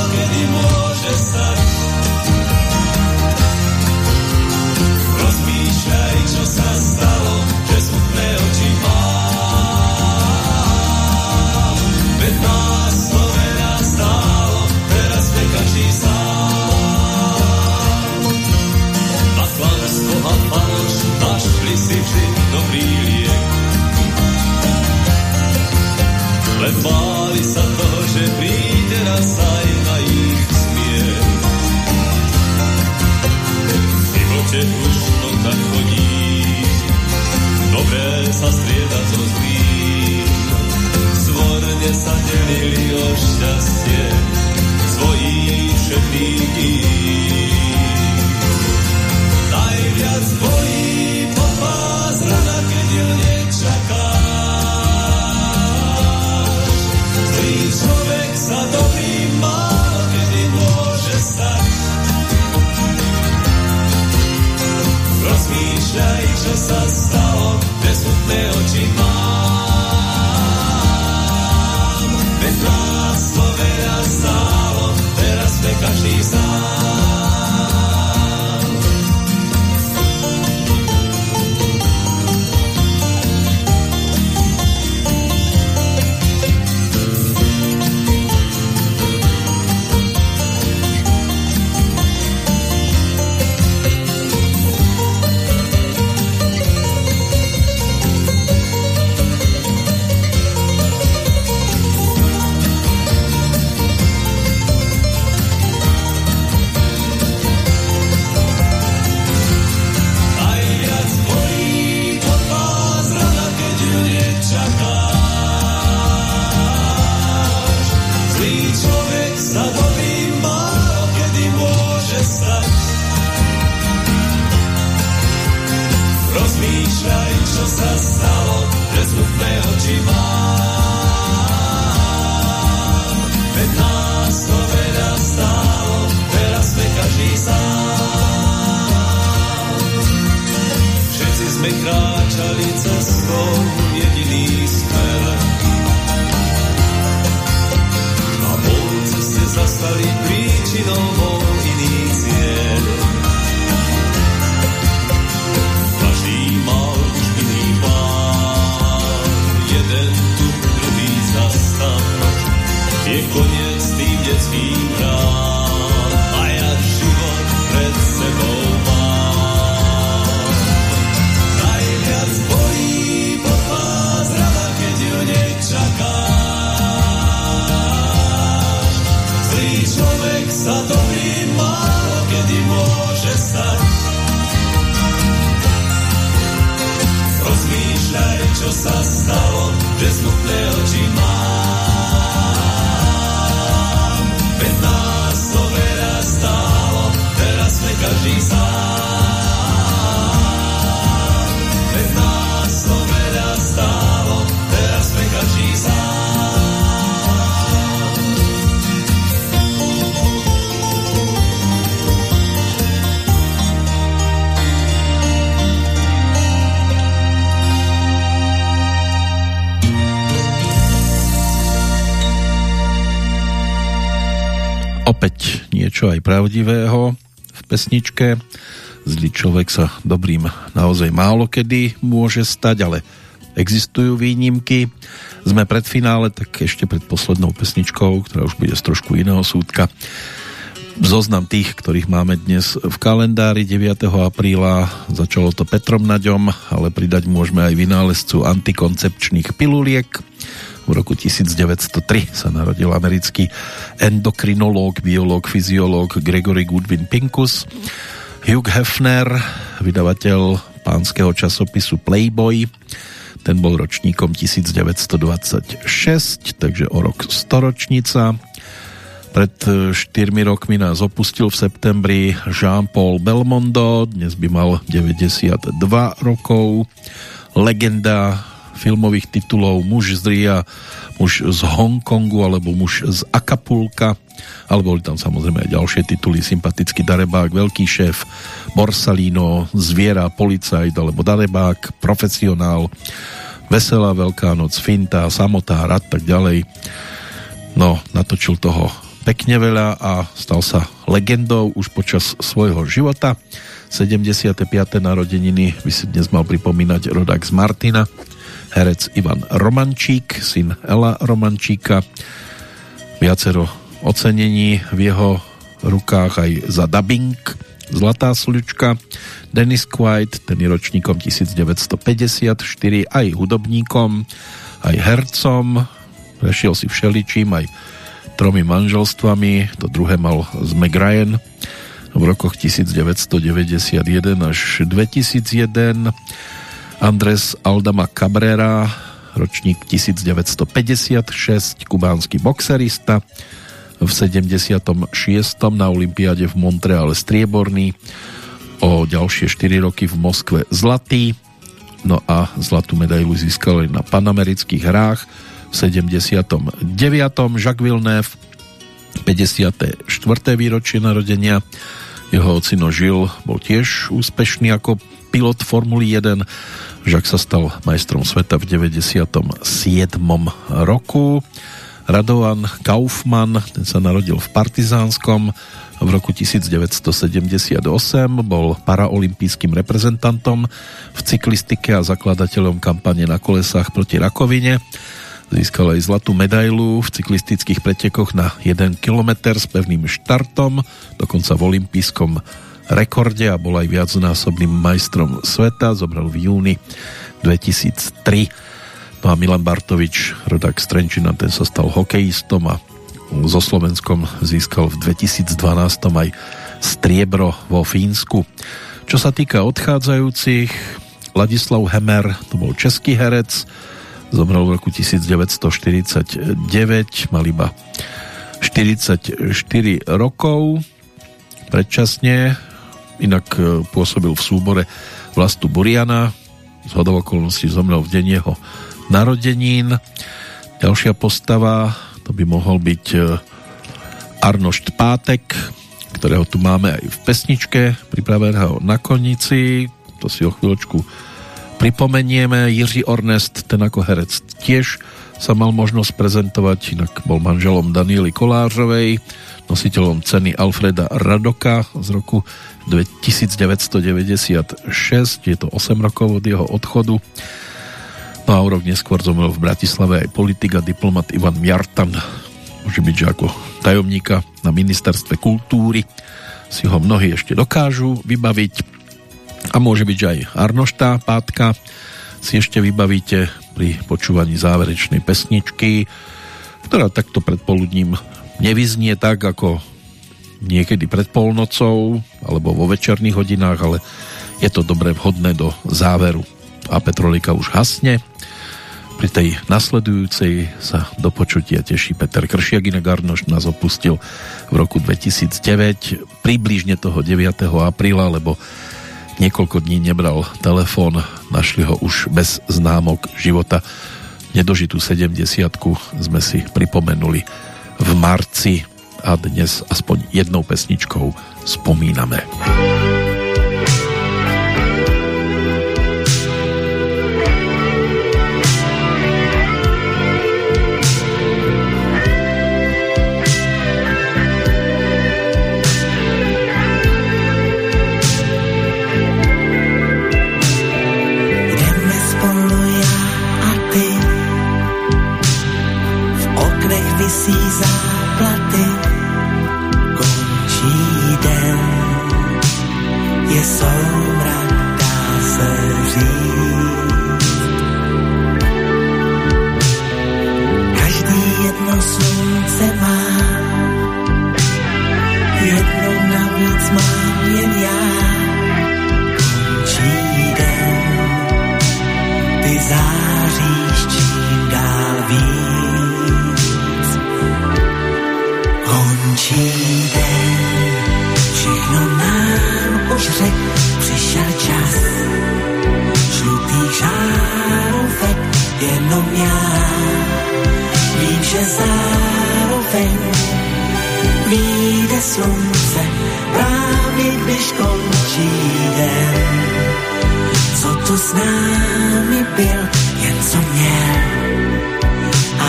Pravdivého v pesničke. Zlý človek sa dobrým naozaj málo kedy môže stať, ale existujú výnimky. Sme pred finále, tak ešte pred poslednou pesničkou, ktorá už bude z trošku iného súdka. Zoznam tých, ktorých máme dnes v kalendári 9. apríla. Začalo to Petrom Naďom, ale pridať môžeme aj vynálezcu antikoncepčných piluliek. V roku 1903 sa narodil americký endokrinológ, biológ, fyziológ Gregory Goodwin Pincus. Hugh Hefner, vydavateľ pánskeho časopisu Playboy, ten bol ročníkom 1926, takže o rok storočnica. Pred 4 rokmi nás opustil v septembri Jean-Paul Belmondo, dnes by mal 92 rokov. Legenda filmových titulov Muž z Ria, Muž z Hongkongu alebo Muž z Acapulka ale boli tam samozrejme aj ďalšie tituly Sympatický darebák, Veľký šéf Borsalino, Zviera, Policajt alebo darebák, Profesionál Veselá Veľká noc, Finta, Samotá, Rad tak ďalej no, natočil toho pekne veľa a stal sa legendou už počas svojho života 75. narodeniny by si dnes mal pripomínať rodák z Martina herec Ivan Romančík, syn Ela Romančíka. Viacero ocenení v jeho rukách aj za dubbing Zlatá slučka. Dennis Quaid, ten je ročníkom 1954, aj hudobníkom, aj hercom. Prešiel si všeličím, aj tromi manželstvami. To druhé mal z Meg Ryan, v rokoch 1991 až 2001. Andres Aldama Cabrera, ročník 1956, kubánsky boxerista, v 76. na Olympiáde v Montreale strieborný, o ďalšie 4 roky v Moskve zlatý, no a zlatú medailu získali na panamerických hrách v 79. Jacques Villeneuve 54. výročie narodenia jeho ocino Žil bol tiež úspešný ako pilot Formuly 1 Jacques sa stal majstrom sveta v 97. roku Radovan Kaufmann, ten sa narodil v Partizánskom v roku 1978, bol paraolimpijským reprezentantom v cyklistike a zakladateľom kampane na kolesách proti rakovine. Získal aj zlatú medailu v cyklistických pretekoch na 1 km s pevným štartom, dokonca v olympijskom rekorde a bol aj viacnásobným majstrom sveta, zobral v júni 2003 No a Milan Bartovič, rodák z ten sa stal hokejistom a so Slovenskom získal v 2012 aj striebro vo Fínsku. Čo sa týka odchádzajúcich, Ladislav Hemer, to bol český herec, zomrel v roku 1949, mal iba 44 rokov, predčasne, inak e, pôsobil v súbore Vlastu Buriana, z hodov okolností zomrel v deň jeho narodenín. Ďalšia postava, to by mohol byť e, Arnošt Pátek, ktorého tu máme aj v pesničke, pripraveného na konici, to si o chvíľočku pripomenieme. Jiří Ornest, ten ako herec tiež sa mal možnosť prezentovať, inak bol manželom Daniely Kolářovej, nositeľom ceny Alfreda Radoka z roku 1996, je to 8 rokov od jeho odchodu No a rok neskôr zomrel v Bratislave aj politik a diplomat Ivan Mjartan. Môže byť, že ako tajomníka na ministerstve kultúry si ho mnohí ešte dokážu vybaviť. A môže byť, že aj Arnoštá Pátka si ešte vybavíte pri počúvaní záverečnej pesničky, ktorá takto predpoludním nevyznie tak, ako niekedy pred polnocou alebo vo večerných hodinách, ale je to dobre vhodné do záveru a Petrolika už hasne pri tej nasledujúcej sa do počutia teší Peter Kršiak, inak Arnoš nás opustil v roku 2009, približne toho 9. apríla, lebo niekoľko dní nebral telefón, našli ho už bez známok života. Nedožitú 70 sme si pripomenuli v marci a dnes aspoň jednou pesničkou spomíname. season. jenom já. Vím, že zároveň vyjde slunce, právě když končí den. Co tu s námi byl, jen co měl,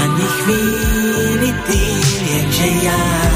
ani chvíli ty, jenže já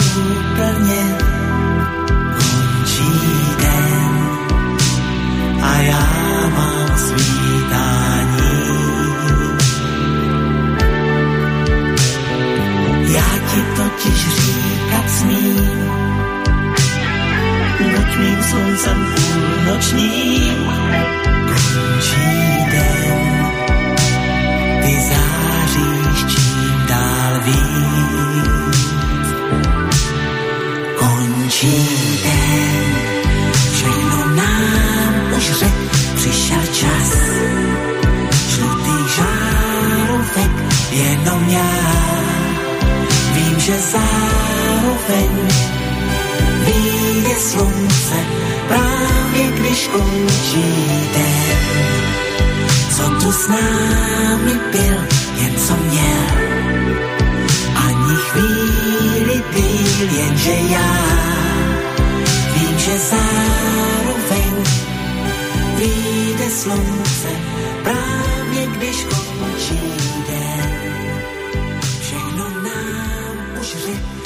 a já mám svítání. Já ti totiž říkat smím, buď mým sluncem půlnočním, končí den, ty záříš čím dál víc. Že zároveň vyjde slunce právě když končí den. Co tu s námi byl, jen co měl, ani chvíli díl, jenže já vím, že zároveň vyjde slunce právě když končí den. changer